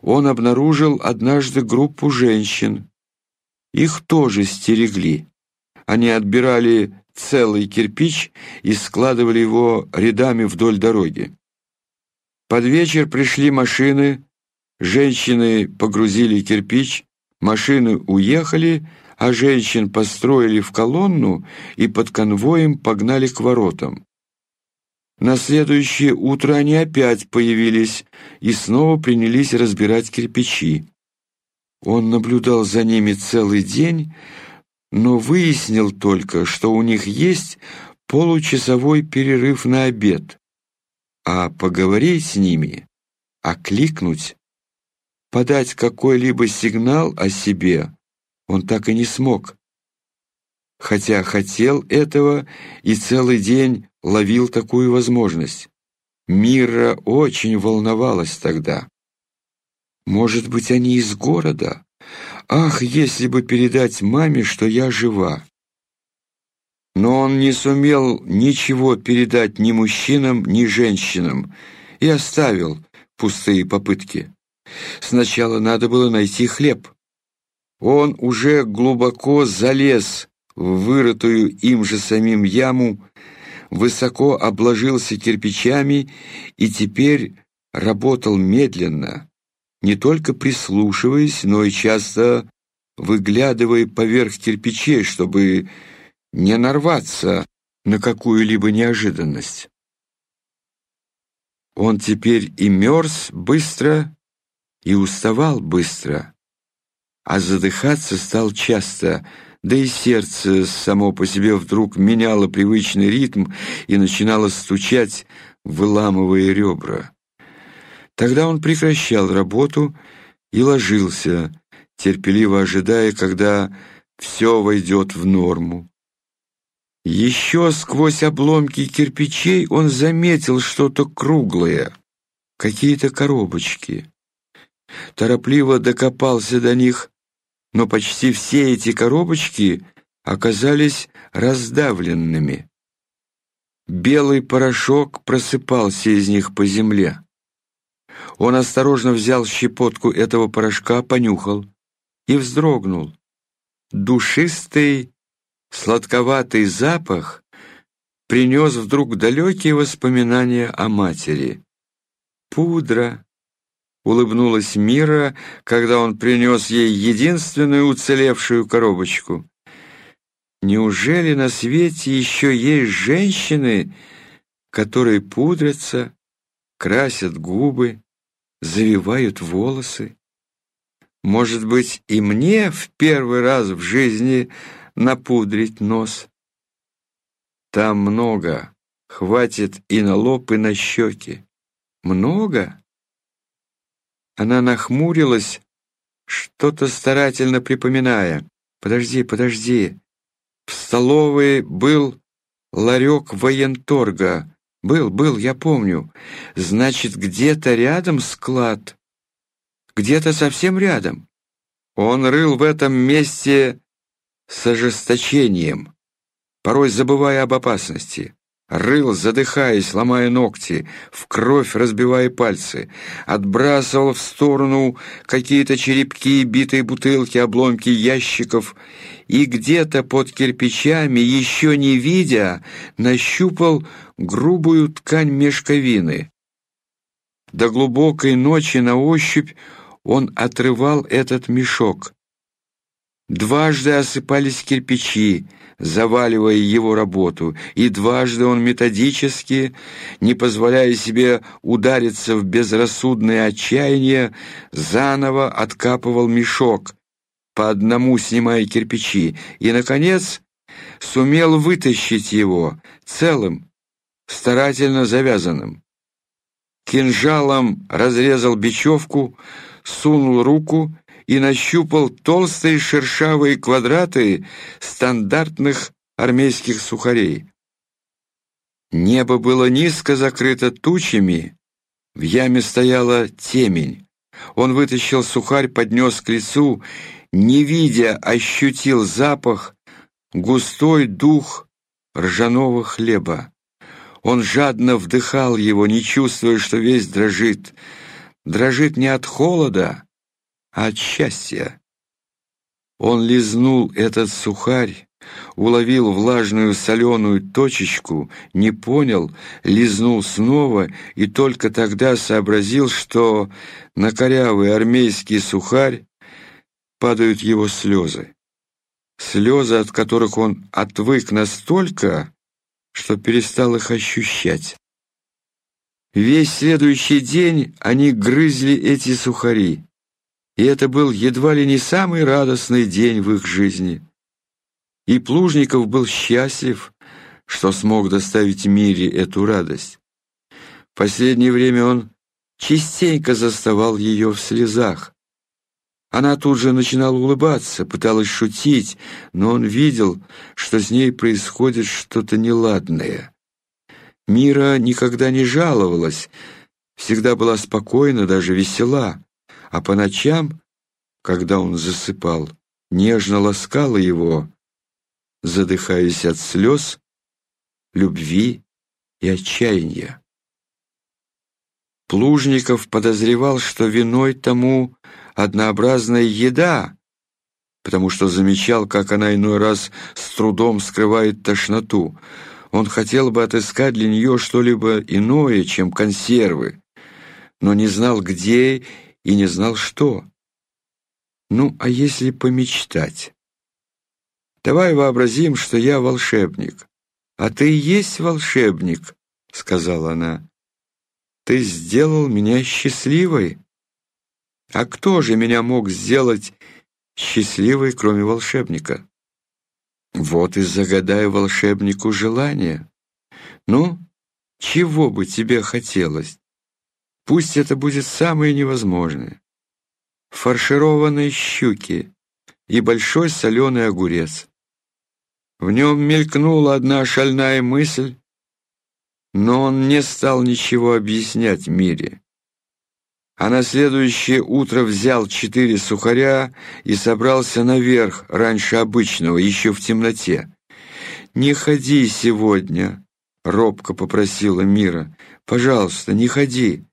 S1: он обнаружил однажды группу женщин. Их тоже стерегли. Они отбирали целый кирпич и складывали его рядами вдоль дороги. Под вечер пришли машины, женщины погрузили кирпич, Машины уехали, а женщин построили в колонну и под конвоем погнали к воротам. На следующее утро они опять появились и снова принялись разбирать кирпичи. Он наблюдал за ними целый день, но выяснил только, что у них есть получасовой перерыв на обед, а поговорить с ними, окликнуть подать какой-либо сигнал о себе он так и не смог. Хотя хотел этого и целый день ловил такую возможность. Мира очень волновалась тогда. Может быть, они из города? Ах, если бы передать маме, что я жива! Но он не сумел ничего передать ни мужчинам, ни женщинам и оставил пустые попытки. Сначала надо было найти хлеб. Он уже глубоко залез в вырытую им же самим яму, высоко обложился кирпичами и теперь работал медленно, не только прислушиваясь, но и часто выглядывая поверх кирпичей, чтобы не нарваться на какую-либо неожиданность. Он теперь и мерз быстро, и уставал быстро, а задыхаться стал часто, да и сердце само по себе вдруг меняло привычный ритм и начинало стучать, выламывая ребра. Тогда он прекращал работу и ложился, терпеливо ожидая, когда все войдет в норму. Еще сквозь обломки кирпичей он заметил что-то круглое, какие-то коробочки торопливо докопался до них, но почти все эти коробочки оказались раздавленными. Белый порошок просыпался из них по земле. Он осторожно взял щепотку этого порошка, понюхал и вздрогнул. Душистый, сладковатый запах принес вдруг далекие воспоминания о матери. Пудра, улыбнулась Мира, когда он принес ей единственную уцелевшую коробочку. Неужели на свете еще есть женщины, которые пудрятся, красят губы, завивают волосы? Может быть, и мне в первый раз в жизни напудрить нос? Там много, хватит и на лоб, и на щеки. Много? Она нахмурилась, что-то старательно припоминая. «Подожди, подожди. В столовой был ларек военторга. Был, был, я помню. Значит, где-то рядом склад. Где-то совсем рядом. Он рыл в этом месте с ожесточением, порой забывая об опасности рыл, задыхаясь, ломая ногти, в кровь разбивая пальцы, отбрасывал в сторону какие-то черепки, битые бутылки, обломки ящиков и где-то под кирпичами, еще не видя, нащупал грубую ткань мешковины. До глубокой ночи на ощупь он отрывал этот мешок. Дважды осыпались кирпичи, заваливая его работу, и дважды он методически, не позволяя себе удариться в безрассудное отчаяние, заново откапывал мешок, по одному снимая кирпичи, и, наконец, сумел вытащить его целым, старательно завязанным. Кинжалом разрезал бечевку, сунул руку и нащупал толстые шершавые квадраты стандартных армейских сухарей. Небо было низко закрыто тучами, в яме стояла темень, Он вытащил сухарь, поднес к лицу, не видя, ощутил запах, густой дух ржаного хлеба. Он жадно вдыхал его, не чувствуя, что весь дрожит. Дрожит не от холода, а от счастья. Он лизнул этот сухарь, уловил влажную соленую точечку, не понял, лизнул снова и только тогда сообразил, что на корявый армейский сухарь падают его слезы. Слезы, от которых он отвык настолько, что перестал их ощущать. Весь следующий день они грызли эти сухари, и это был едва ли не самый радостный день в их жизни. И Плужников был счастлив, что смог доставить Мире эту радость. В последнее время он частенько заставал ее в слезах. Она тут же начинала улыбаться, пыталась шутить, но он видел, что с ней происходит что-то неладное. Мира никогда не жаловалась, всегда была спокойна, даже весела, а по ночам, когда он засыпал, нежно ласкала его, задыхаясь от слез, любви и отчаяния. Плужников подозревал, что виной тому однообразная еда, потому что замечал, как она иной раз с трудом скрывает тошноту. Он хотел бы отыскать для нее что-либо иное, чем консервы, но не знал, где и не знал, что. Ну, а если помечтать? Давай вообразим, что я волшебник. А ты и есть волшебник, сказала она. Ты сделал меня счастливой. А кто же меня мог сделать счастливой, кроме волшебника? Вот и загадай волшебнику желание. Ну, чего бы тебе хотелось? Пусть это будет самое невозможное. Фаршированные щуки и большой соленый огурец. В нем мелькнула одна шальная мысль, но он не стал ничего объяснять Мире. А на следующее утро взял четыре сухаря и собрался наверх раньше обычного, еще в темноте. «Не ходи сегодня», — робко попросила Мира. «Пожалуйста, не ходи».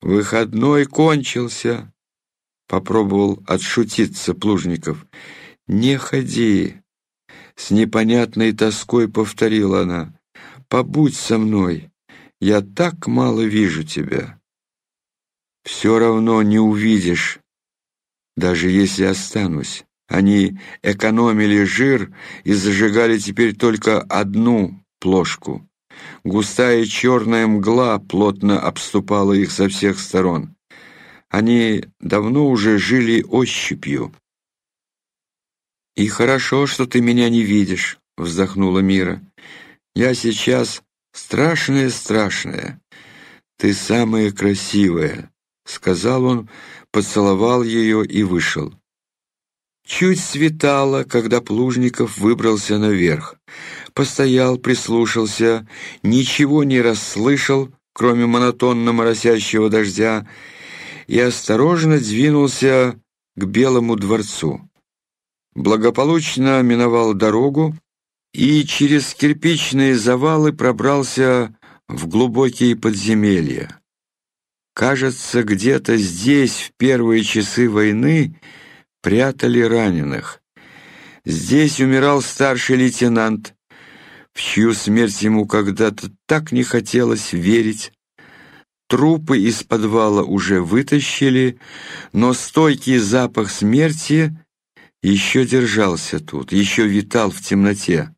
S1: «Выходной кончился», — попробовал отшутиться Плужников. «Не ходи», с непонятной тоской повторила она. «Побудь со мной, я так мало вижу тебя». «Все равно не увидишь, даже если останусь». Они экономили жир и зажигали теперь только одну плошку. Густая черная мгла плотно обступала их со всех сторон. Они давно уже жили ощупью, «И хорошо, что ты меня не видишь», — вздохнула Мира. «Я сейчас страшная-страшная. Ты самая красивая», — сказал он, поцеловал ее и вышел. Чуть светало, когда Плужников выбрался наверх. Постоял, прислушался, ничего не расслышал, кроме монотонно моросящего дождя, и осторожно двинулся к Белому дворцу благополучно миновал дорогу и через кирпичные завалы пробрался в глубокие подземелья. Кажется, где-то здесь в первые часы войны прятали раненых. Здесь умирал старший лейтенант, в чью смерть ему когда-то так не хотелось верить. Трупы из подвала уже вытащили, но стойкий запах смерти еще держался тут, еще витал в темноте.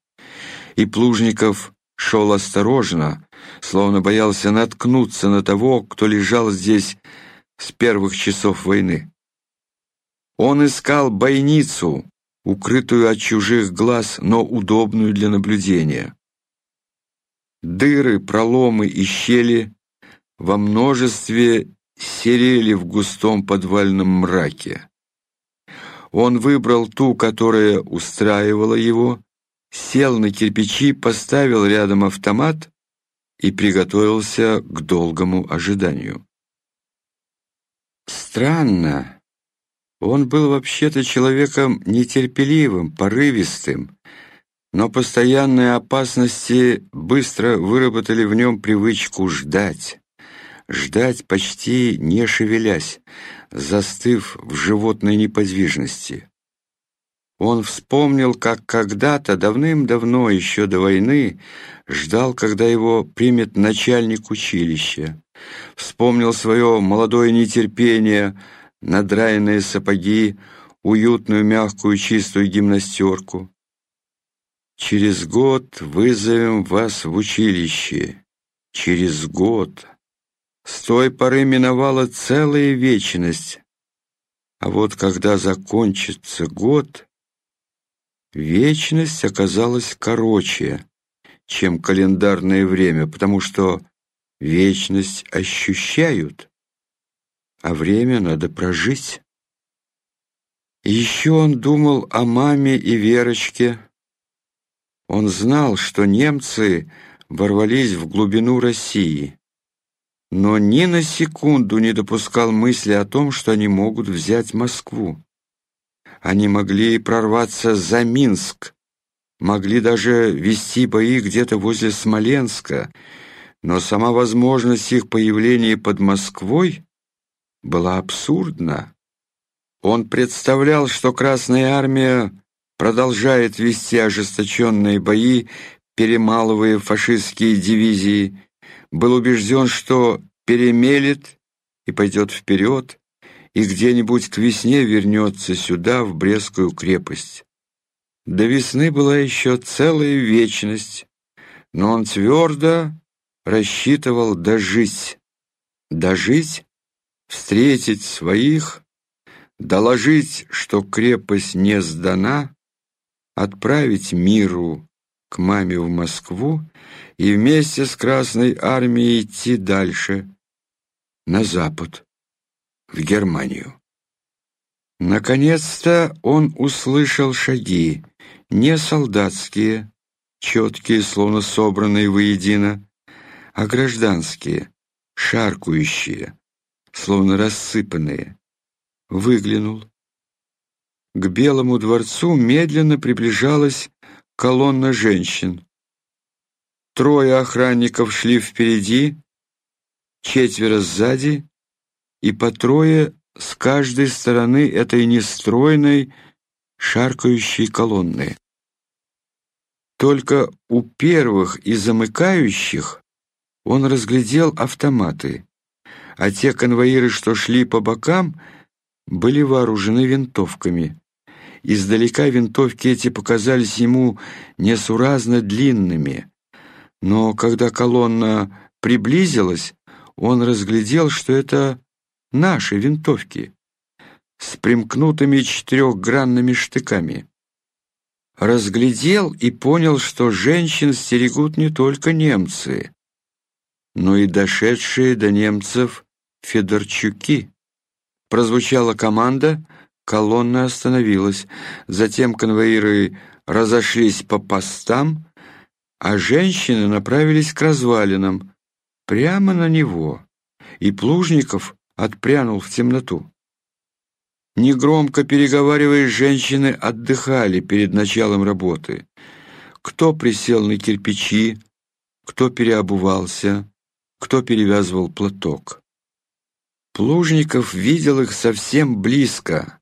S1: И Плужников шел осторожно, словно боялся наткнуться на того, кто лежал здесь с первых часов войны. Он искал бойницу, укрытую от чужих глаз, но удобную для наблюдения. Дыры, проломы и щели во множестве серели в густом подвальном мраке. Он выбрал ту, которая устраивала его, сел на кирпичи, поставил рядом автомат и приготовился к долгому ожиданию. странно, он был вообще-то человеком нетерпеливым, порывистым, но постоянные опасности быстро выработали в нем привычку ждать. Ждать почти не шевелясь, застыв в животной неподвижности. Он вспомнил, как когда-то, давным-давно, еще до войны, ждал, когда его примет начальник училища. Вспомнил свое молодое нетерпение, надраенные сапоги, уютную, мягкую, чистую гимнастерку. «Через год вызовем вас в училище. Через год». С той поры миновала целая вечность. А вот когда закончится год, Вечность оказалась короче, чем календарное время, потому что вечность ощущают, а время надо прожить. Еще он думал о маме и Верочке. Он знал, что немцы ворвались в глубину России, но ни на секунду не допускал мысли о том, что они могут взять Москву. Они могли прорваться за Минск, могли даже вести бои где-то возле Смоленска, но сама возможность их появления под Москвой была абсурдна. Он представлял, что Красная Армия продолжает вести ожесточенные бои, перемалывая фашистские дивизии, был убежден, что перемелет и пойдет вперед, и где-нибудь к весне вернется сюда, в Брестскую крепость. До весны была еще целая вечность, но он твердо рассчитывал дожить. Дожить, встретить своих, доложить, что крепость не сдана, отправить миру к маме в Москву и вместе с Красной Армией идти дальше, на запад в Германию. Наконец-то он услышал шаги, не солдатские, четкие, словно собранные воедино, а гражданские, шаркающие, словно рассыпанные. Выглянул. К Белому дворцу медленно приближалась колонна женщин. Трое охранников шли впереди, четверо сзади, и по трое с каждой стороны этой нестройной, шаркающей колонны. Только у первых и замыкающих он разглядел автоматы, а те конвоиры, что шли по бокам, были вооружены винтовками. Издалека винтовки эти показались ему несуразно длинными, но когда колонна приблизилась, он разглядел, что это наши винтовки с примкнутыми четырехгранными штыками. Разглядел и понял, что женщин стерегут не только немцы, но и дошедшие до немцев Федорчуки. Прозвучала команда, колонна остановилась, затем конвоиры разошлись по постам, а женщины направились к развалинам, прямо на него, и Плужников отпрянул в темноту. Негромко переговариваясь, женщины отдыхали перед началом работы. Кто присел на кирпичи, кто переобувался, кто перевязывал платок. Плужников видел их совсем близко,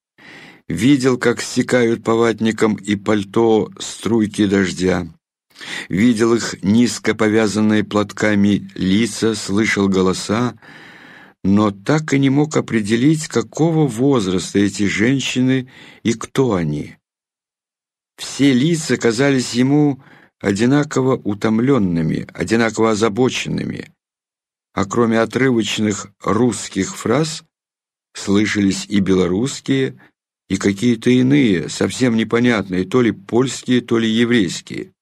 S1: видел, как стекают по ватникам и пальто струйки дождя, видел их низко повязанные платками лица, слышал голоса, но так и не мог определить, какого возраста эти женщины и кто они. Все лица казались ему одинаково утомленными, одинаково озабоченными, а кроме отрывочных русских фраз слышались и белорусские, и какие-то иные, совсем непонятные, то ли польские, то ли еврейские.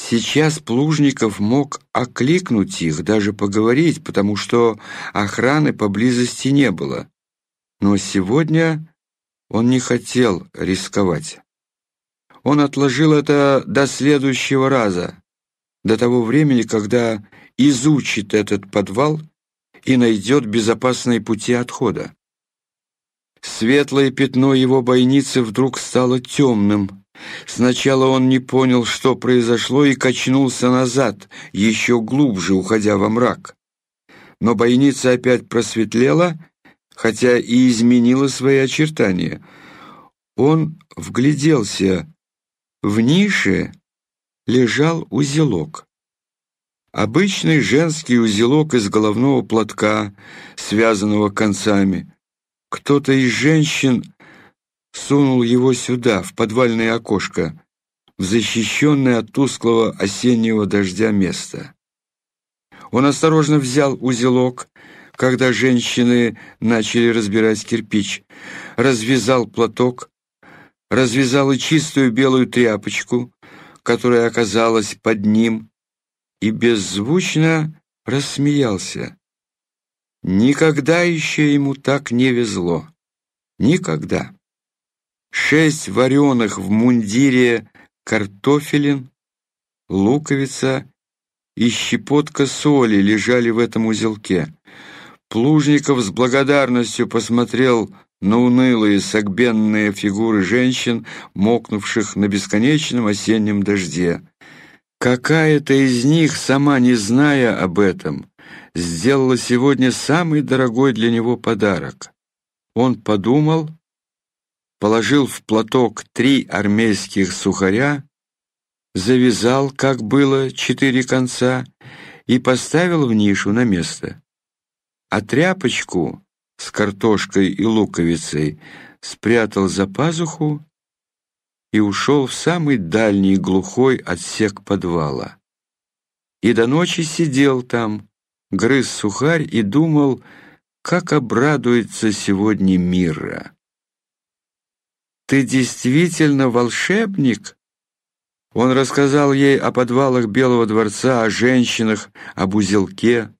S1: Сейчас Плужников мог окликнуть их, даже поговорить, потому что охраны поблизости не было. Но сегодня он не хотел рисковать. Он отложил это до следующего раза, до того времени, когда изучит этот подвал и найдет безопасные пути отхода. Светлое пятно его бойницы вдруг стало темным. Сначала он не понял, что произошло, и качнулся назад, еще глубже уходя во мрак. Но бойница опять просветлела, хотя и изменила свои очертания. Он вгляделся. В нише лежал узелок. Обычный женский узелок из головного платка, связанного концами. Кто-то из женщин сунул его сюда, в подвальное окошко, в защищенное от тусклого осеннего дождя место. Он осторожно взял узелок, когда женщины начали разбирать кирпич, развязал платок, развязал и чистую белую тряпочку, которая оказалась под ним, и беззвучно рассмеялся. Никогда еще ему так не везло. Никогда. Шесть вареных в мундире картофелин, луковица и щепотка соли лежали в этом узелке. Плужников с благодарностью посмотрел на унылые согбенные фигуры женщин, мокнувших на бесконечном осеннем дожде. Какая-то из них, сама не зная об этом, сделала сегодня самый дорогой для него подарок. Он подумал, положил в платок три армейских сухаря, завязал, как было, четыре конца и поставил в нишу на место. А тряпочку с картошкой и луковицей спрятал за пазуху и ушел в самый дальний глухой отсек подвала. И до ночи сидел там, грыз сухарь и думал, как обрадуется сегодня Мира. «Ты действительно волшебник?» Он рассказал ей о подвалах Белого дворца, о женщинах, об узелке.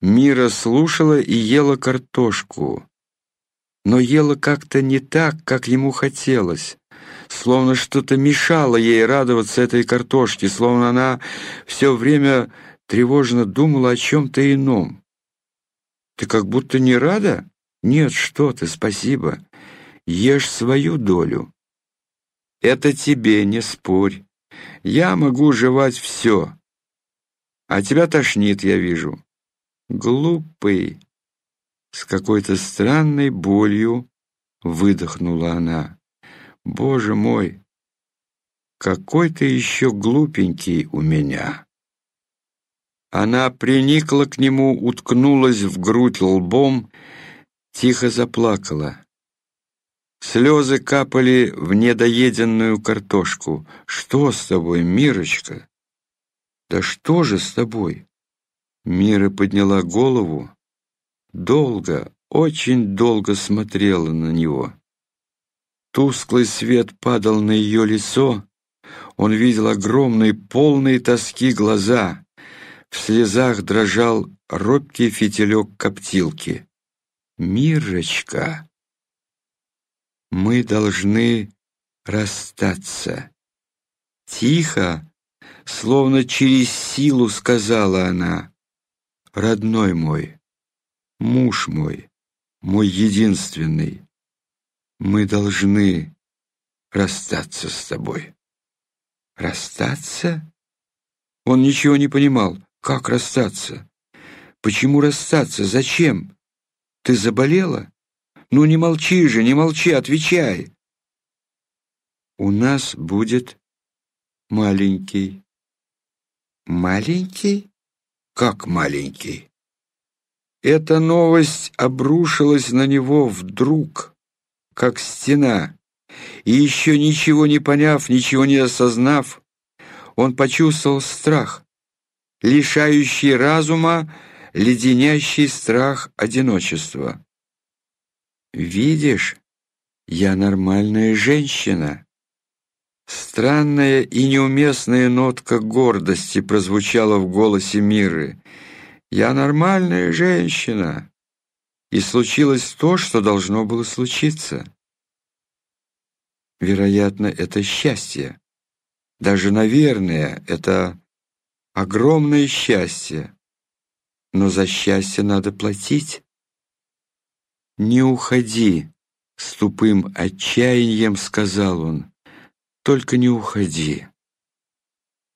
S1: Мира слушала и ела картошку, но ела как-то не так, как ему хотелось словно что-то мешало ей радоваться этой картошке, словно она все время тревожно думала о чем-то ином. «Ты как будто не рада?» «Нет, что ты, спасибо. Ешь свою долю». «Это тебе, не спорь. Я могу жевать все. А тебя тошнит, я вижу». «Глупый!» С какой-то странной болью выдохнула она. «Боже мой! Какой ты еще глупенький у меня!» Она приникла к нему, уткнулась в грудь лбом, тихо заплакала. Слезы капали в недоеденную картошку. «Что с тобой, Мирочка?» «Да что же с тобой?» Мира подняла голову, долго, очень долго смотрела на него. Тусклый свет падал на ее лицо, он видел огромные, полные тоски глаза, в слезах дрожал робкий фитилек коптилки. «Мирочка, мы должны расстаться». Тихо, словно через силу сказала она, «Родной мой, муж мой, мой единственный, мы должны расстаться с тобой». «Расстаться?» Он ничего не понимал. Как расстаться? Почему расстаться? Зачем? Ты заболела? Ну не молчи же, не молчи, отвечай. У нас будет маленький. Маленький? Как маленький? Эта новость обрушилась на него вдруг, как стена, и еще ничего не поняв, ничего не осознав, он почувствовал страх лишающий разума, леденящий страх одиночества. «Видишь, я нормальная женщина». Странная и неуместная нотка гордости прозвучала в голосе Миры. «Я нормальная женщина». И случилось то, что должно было случиться. Вероятно, это счастье. Даже, наверное, это огромное счастье, но за счастье надо платить. «Не уходи!» — с тупым отчаянием сказал он. «Только не уходи!»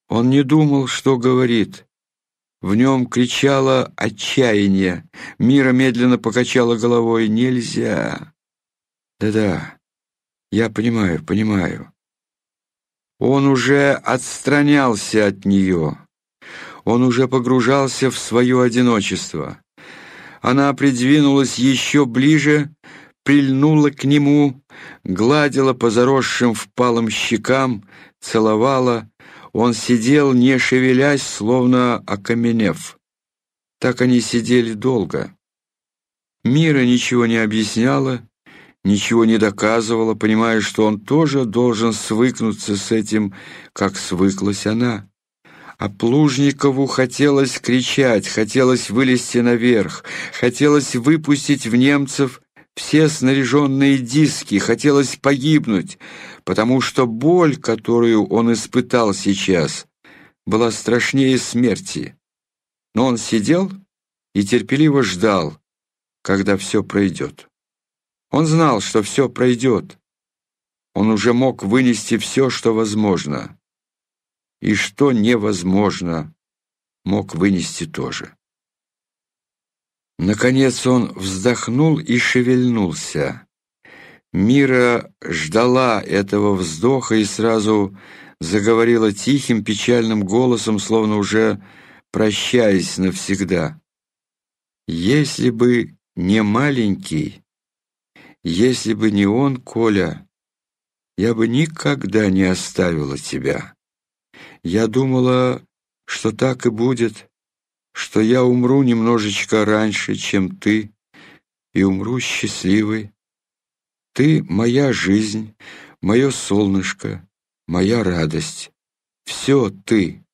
S1: Он не думал, что говорит. В нем кричало отчаяние. Мира медленно покачала головой. «Нельзя!» «Да-да, я понимаю, понимаю». Он уже отстранялся от нее. Он уже погружался в свое одиночество. Она придвинулась еще ближе, прильнула к нему, гладила по заросшим впалым щекам, целовала. Он сидел, не шевелясь, словно окаменев. Так они сидели долго. Мира ничего не объясняла, ничего не доказывала, понимая, что он тоже должен свыкнуться с этим, как свыклась она. А Плужникову хотелось кричать, хотелось вылезти наверх, хотелось выпустить в немцев все снаряженные диски, хотелось погибнуть, потому что боль, которую он испытал сейчас, была страшнее смерти. Но он сидел и терпеливо ждал, когда все пройдет. Он знал, что все пройдет. Он уже мог вынести все, что возможно и что невозможно, мог вынести тоже. Наконец он вздохнул и шевельнулся. Мира ждала этого вздоха и сразу заговорила тихим печальным голосом, словно уже прощаясь навсегда. «Если бы не маленький, если бы не он, Коля, я бы никогда не оставила тебя. Я думала, что так и будет, что я умру немножечко раньше, чем ты, и умру счастливой. Ты — моя жизнь, мое солнышко, моя радость. Все ты.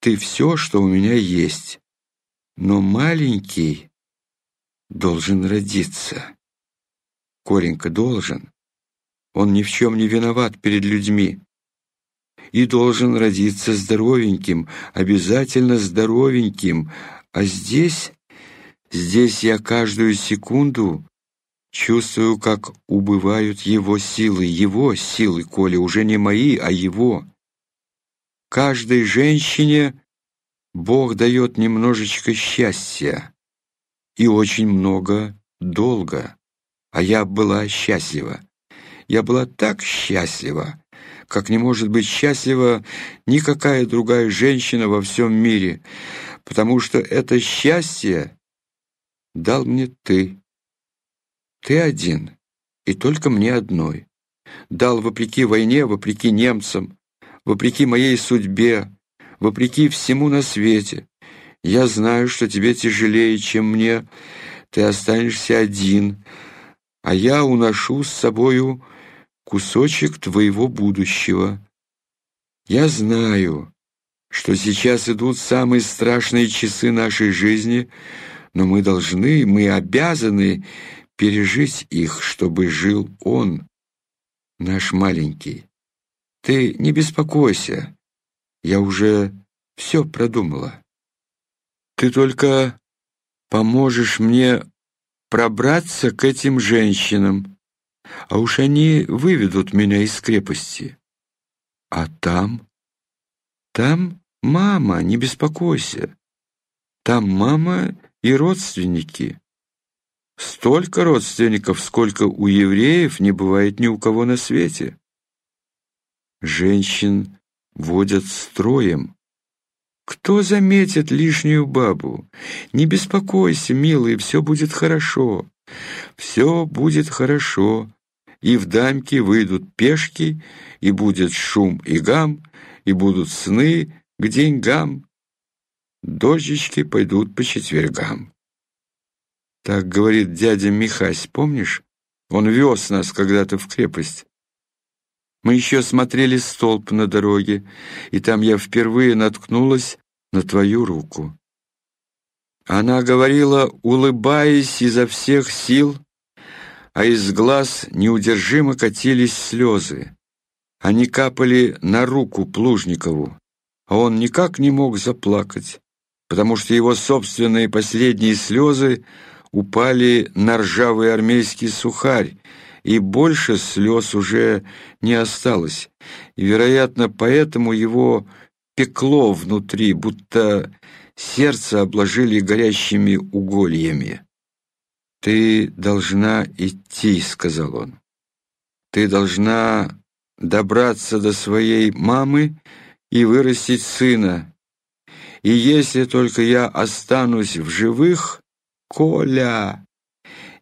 S1: Ты все, что у меня есть. Но маленький должен родиться. Коленька должен. Он ни в чем не виноват перед людьми и должен родиться здоровеньким, обязательно здоровеньким. А здесь, здесь я каждую секунду чувствую, как убывают его силы, его силы, Коля, уже не мои, а его. Каждой женщине Бог дает немножечко счастья и очень много долга. А я была счастлива. Я была так счастлива, как не может быть счастлива никакая другая женщина во всем мире, потому что это счастье дал мне ты. Ты один, и только мне одной. Дал вопреки войне, вопреки немцам, вопреки моей судьбе, вопреки всему на свете. Я знаю, что тебе тяжелее, чем мне. Ты останешься один, а я уношу с собою кусочек твоего будущего. Я знаю, что сейчас идут самые страшные часы нашей жизни, но мы должны, мы обязаны пережить их, чтобы жил он, наш маленький. Ты не беспокойся, я уже все продумала. Ты только поможешь мне пробраться к этим женщинам, а уж они выведут меня из крепости. А там? Там мама, не беспокойся. Там мама и родственники. Столько родственников, сколько у евреев не бывает ни у кого на свете. Женщин водят строем. Кто заметит лишнюю бабу? Не беспокойся, милый, все будет хорошо. Все будет хорошо и в дамки выйдут пешки, и будет шум и гам, и будут сны к деньгам. Дождички пойдут по четвергам. Так говорит дядя Михась, помнишь? Он вез нас когда-то в крепость. Мы еще смотрели столб на дороге, и там я впервые наткнулась на твою руку. Она говорила, улыбаясь изо всех сил, а из глаз неудержимо катились слезы. Они капали на руку Плужникову, а он никак не мог заплакать, потому что его собственные последние слезы упали на ржавый армейский сухарь, и больше слез уже не осталось. И, вероятно, поэтому его пекло внутри, будто сердце обложили горящими угольями. «Ты должна идти», — сказал он. «Ты должна добраться до своей мамы и вырастить сына. И если только я останусь в живых, Коля,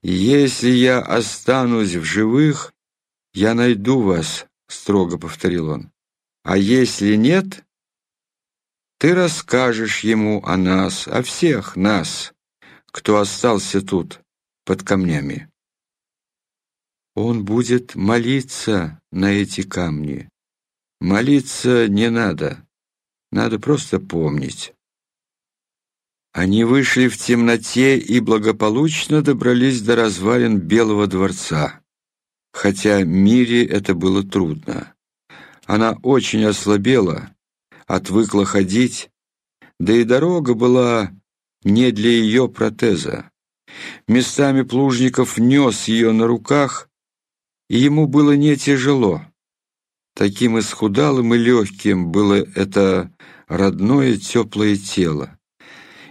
S1: если я останусь в живых, я найду вас, строго повторил он. А если нет, ты расскажешь ему о нас, о всех нас, кто остался тут под камнями. Он будет молиться на эти камни. Молиться не надо, надо просто помнить. Они вышли в темноте и благополучно добрались до развалин Белого дворца, хотя Мире это было трудно. Она очень ослабела, отвыкла ходить, да и дорога была не для ее протеза. Местами Плужников нес ее на руках, и ему было не тяжело. Таким исхудалым и легким было это родное теплое тело.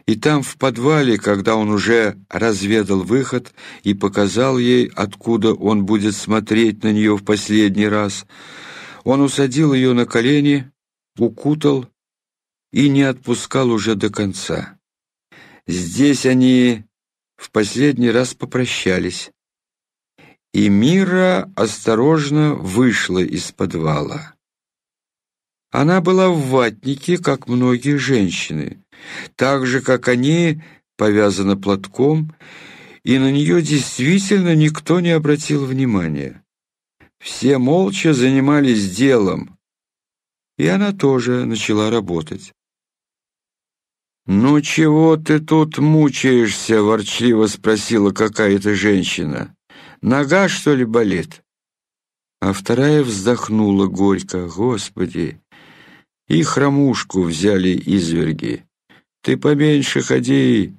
S1: И там, в подвале, когда он уже разведал выход и показал ей, откуда он будет смотреть на нее в последний раз, он усадил ее на колени, укутал и не отпускал уже до конца. Здесь они в последний раз попрощались, и Мира осторожно вышла из подвала. Она была в ватнике, как многие женщины, так же, как они, повязана платком, и на нее действительно никто не обратил внимания. Все молча занимались делом, и она тоже начала работать. «Ну чего ты тут мучаешься?» — ворчливо спросила какая-то женщина. «Нога, что ли, болит?» А вторая вздохнула горько. «Господи, и хромушку взяли изверги. Ты поменьше ходи,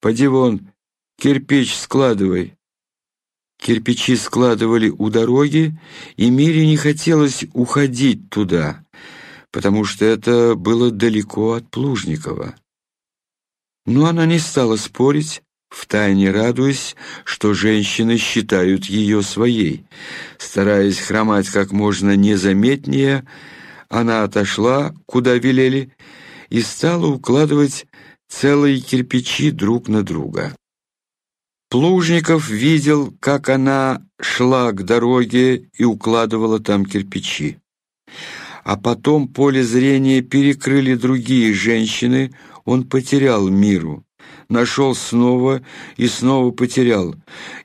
S1: поди вон, кирпич складывай». Кирпичи складывали у дороги, и Мире не хотелось уходить туда, потому что это было далеко от Плужникова. Но она не стала спорить, втайне радуясь, что женщины считают ее своей. Стараясь хромать как можно незаметнее, она отошла, куда велели, и стала укладывать целые кирпичи друг на друга. Плужников видел, как она шла к дороге и укладывала там кирпичи. А потом поле зрения перекрыли другие женщины, он потерял миру, нашел снова и снова потерял,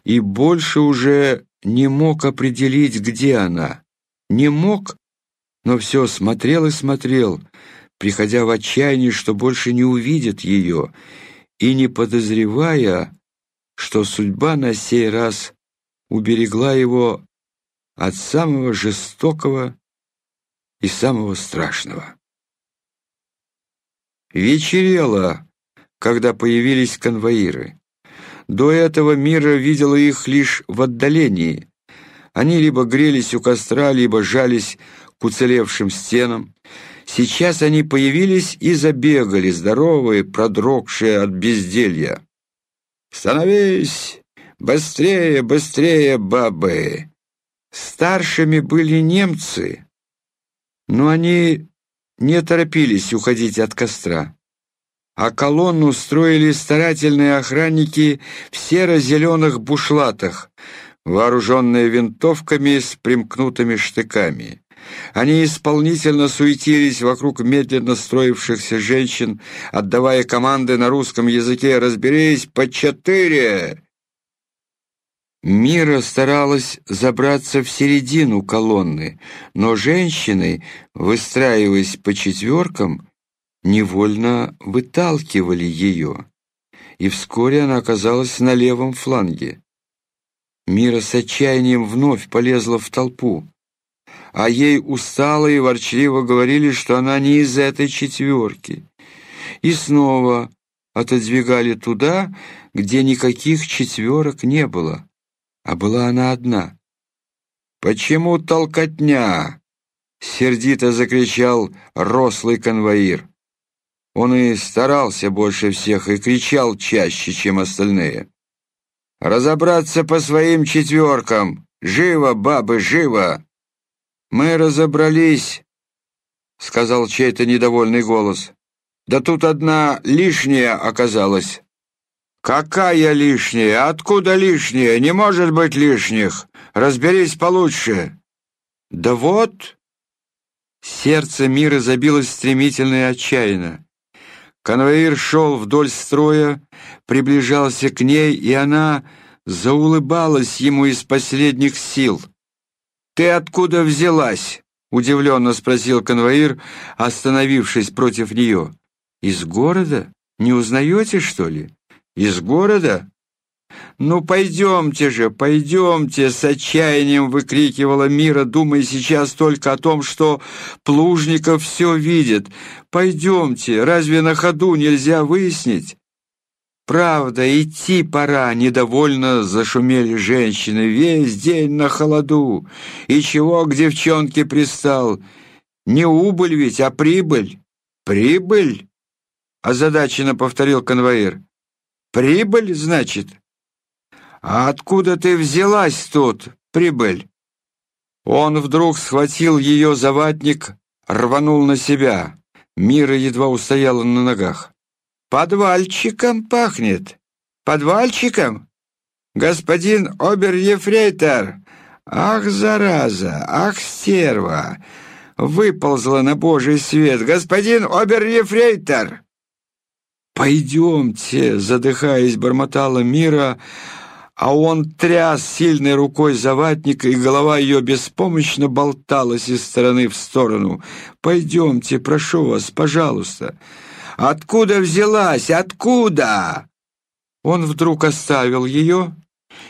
S1: и больше уже не мог определить, где она. Не мог, но все смотрел и смотрел, приходя в отчаяние, что больше не увидит ее, и не подозревая, что судьба на сей раз уберегла его от самого жестокого и самого страшного. Вечерело, когда появились конвоиры. До этого Мира видела их лишь в отдалении. Они либо грелись у костра, либо жались к уцелевшим стенам. Сейчас они появились и забегали, здоровые, продрогшие от безделья. «Становись! Быстрее, быстрее, бабы!» Старшими были немцы, но они не торопились уходить от костра. А колонну строили старательные охранники в серо-зеленых бушлатах, вооруженные винтовками с примкнутыми штыками. Они исполнительно суетились вокруг медленно строившихся женщин, отдавая команды на русском языке «Разберись по четыре!» Мира старалась забраться в середину колонны, но женщины, выстраиваясь по четверкам, невольно выталкивали ее, и вскоре она оказалась на левом фланге. Мира с отчаянием вновь полезла в толпу, а ей устало и ворчливо говорили, что она не из этой четверки. И снова отодвигали туда, где никаких четверок не было, а была она одна. «Почему толкотня?» — сердито закричал рослый конвоир. Он и старался больше всех и кричал чаще, чем остальные. «Разобраться по своим четверкам! Живо, бабы, живо!» «Мы разобрались», — сказал чей-то недовольный голос. «Да тут одна лишняя оказалась». «Какая лишняя? Откуда лишняя? Не может быть лишних. Разберись получше». «Да вот...» Сердце мира забилось стремительно и отчаянно. Конвоир шел вдоль строя, приближался к ней, и она заулыбалась ему из последних сил. «Ты откуда взялась?» — удивленно спросил конвоир, остановившись против нее. «Из города? Не узнаете, что ли?» Из города? «Ну, пойдемте же, пойдемте!» — с отчаянием выкрикивала Мира, думая сейчас только о том, что Плужников все видит. «Пойдемте, разве на ходу нельзя выяснить?» «Правда, идти пора!» — недовольно зашумели женщины. «Весь день на холоду! И чего к девчонке пристал? Не убыль ведь, а прибыль!» «Прибыль?» — озадаченно повторил конвоир. Прибыль, значит? А откуда ты взялась тут, прибыль? Он вдруг схватил ее за ватник, рванул на себя. Мира едва устояла на ногах. «Подвальчиком пахнет! Подвальчиком? Господин обер-ефрейтор! Ах, зараза! Ах, стерва! Выползла на божий свет! Господин обер-ефрейтор!» «Пойдемте!» — задыхаясь, бормотала Мира, а он тряс сильной рукой за ватник, и голова ее беспомощно болталась из стороны в сторону. «Пойдемте, прошу вас, пожалуйста!» «Откуда взялась? Откуда?» Он вдруг оставил ее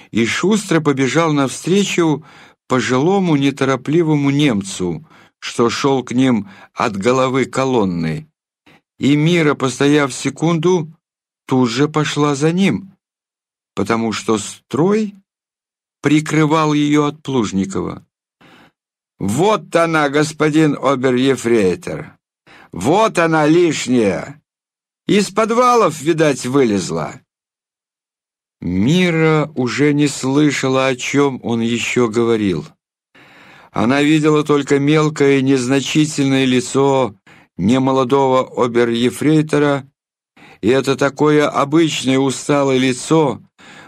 S1: и шустро побежал навстречу пожилому неторопливому немцу, что шел к ним от головы колонны и Мира, постояв секунду, тут же пошла за ним, потому что строй прикрывал ее от Плужникова. «Вот она, господин обер-ефрейтор! Вот она лишняя! Из подвалов, видать, вылезла!» Мира уже не слышала, о чем он еще говорил. Она видела только мелкое незначительное лицо немолодого обер-ефрейтора, и это такое обычное усталое лицо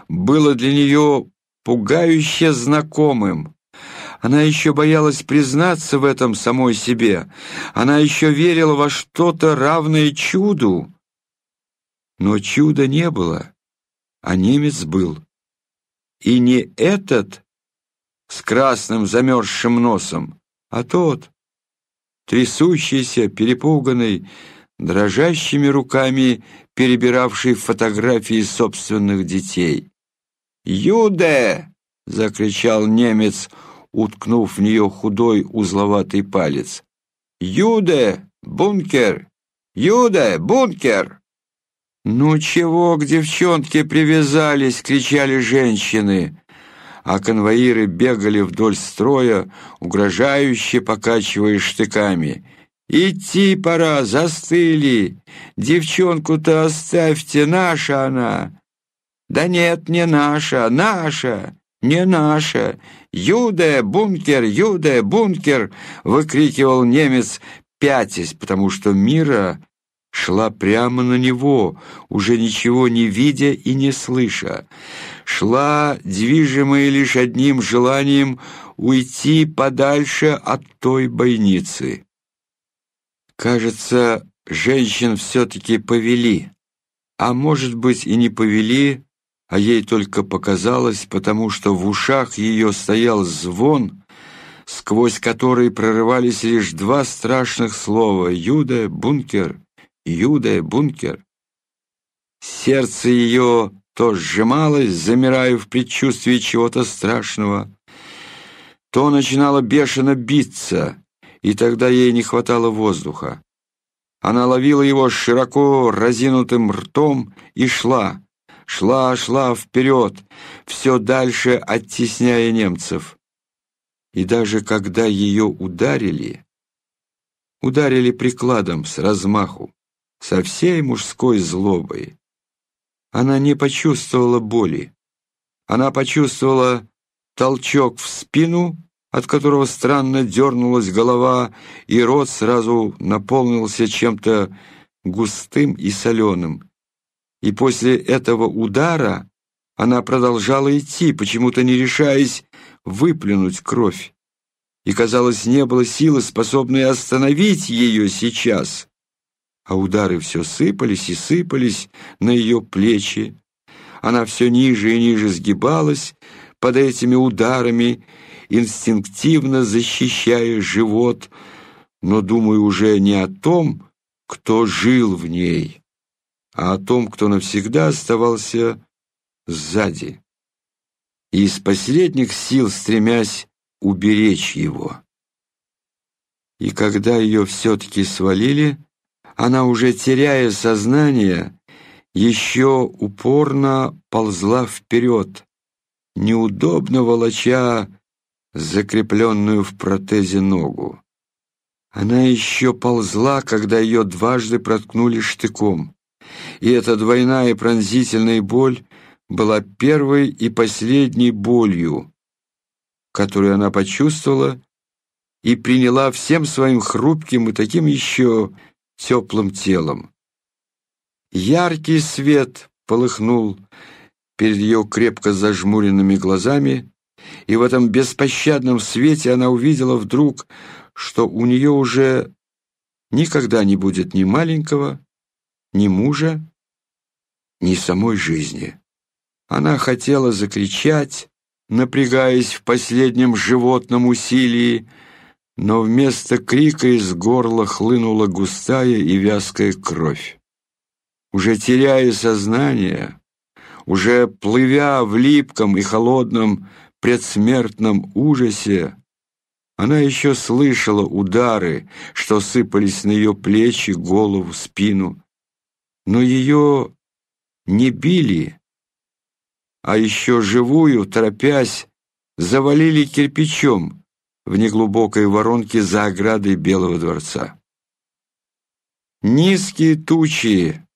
S1: было для нее пугающе знакомым. Она еще боялась признаться в этом самой себе. Она еще верила во что-то равное чуду. Но чуда не было, а немец был. И не этот с красным замерзшим носом, а тот, трясущийся, перепуганный, дрожащими руками перебиравший фотографии собственных детей. «Юде!» — закричал немец, уткнув в нее худой узловатый палец. «Юде! Бункер! Юде! Бункер!» «Ну чего к девчонке привязались?» — кричали женщины а конвоиры бегали вдоль строя, угрожающе покачивая штыками. «Идти пора, застыли! Девчонку-то оставьте, наша она!» «Да нет, не наша, наша, не наша! Юде, бункер, Юде, бункер!» — выкрикивал немец, пятясь, потому что Мира шла прямо на него, уже ничего не видя и не слыша. Шла, движимая лишь одним желанием уйти подальше от той бойницы. Кажется, женщин все-таки повели, а может быть и не повели, а ей только показалось, потому что в ушах ее стоял звон, сквозь который прорывались лишь два страшных слова «Юда, бункер», «Юда, бункер». Сердце ее то сжималась, замирая в предчувствии чего-то страшного, то начинала бешено биться, и тогда ей не хватало воздуха. Она ловила его широко разинутым ртом и шла, шла, шла вперед, все дальше оттесняя немцев. И даже когда ее ударили, ударили прикладом с размаху, со всей мужской злобой, она не почувствовала боли. Она почувствовала толчок в спину, от которого странно дернулась голова, и рот сразу наполнился чем-то густым и соленым. И после этого удара она продолжала идти, почему-то не решаясь выплюнуть кровь. И, казалось, не было силы, способной остановить ее сейчас. А удары все сыпались и сыпались на ее плечи. Она все ниже и ниже сгибалась под этими ударами, инстинктивно защищая живот, но думаю уже не о том, кто жил в ней, а о том, кто навсегда оставался сзади, и из последних сил стремясь уберечь его. И когда ее все-таки свалили, она, уже теряя сознание, еще упорно ползла вперед, неудобно волоча закрепленную в протезе ногу. Она еще ползла, когда ее дважды проткнули штыком, и эта двойная пронзительная боль была первой и последней болью, которую она почувствовала и приняла всем своим хрупким и таким еще теплым телом. Яркий свет полыхнул перед ее крепко зажмуренными глазами, и в этом беспощадном свете она увидела вдруг, что у нее уже никогда не будет ни маленького, ни мужа, ни самой жизни. Она хотела закричать, напрягаясь в последнем животном усилии, но вместо крика из горла хлынула густая и вязкая кровь. Уже теряя сознание, уже плывя в липком и холодном предсмертном ужасе, она еще слышала удары, что сыпались на ее плечи, голову, спину, но ее не били, а еще живую, торопясь, завалили кирпичом в неглубокой воронке за оградой Белого дворца. Низкие тучи,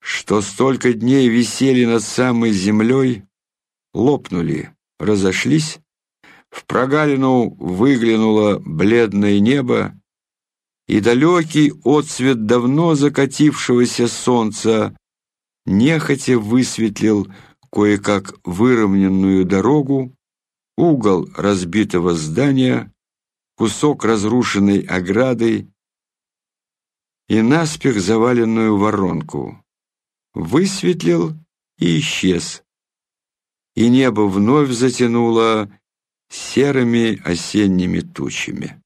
S1: что столько дней висели над самой землей, лопнули, разошлись, в прогалину выглянуло бледное небо, и далекий отсвет давно закатившегося солнца нехотя высветлил кое-как выровненную дорогу, угол разбитого здания, кусок разрушенной ограды и наспех заваленную воронку. Высветлил и исчез, и небо вновь затянуло серыми осенними тучами.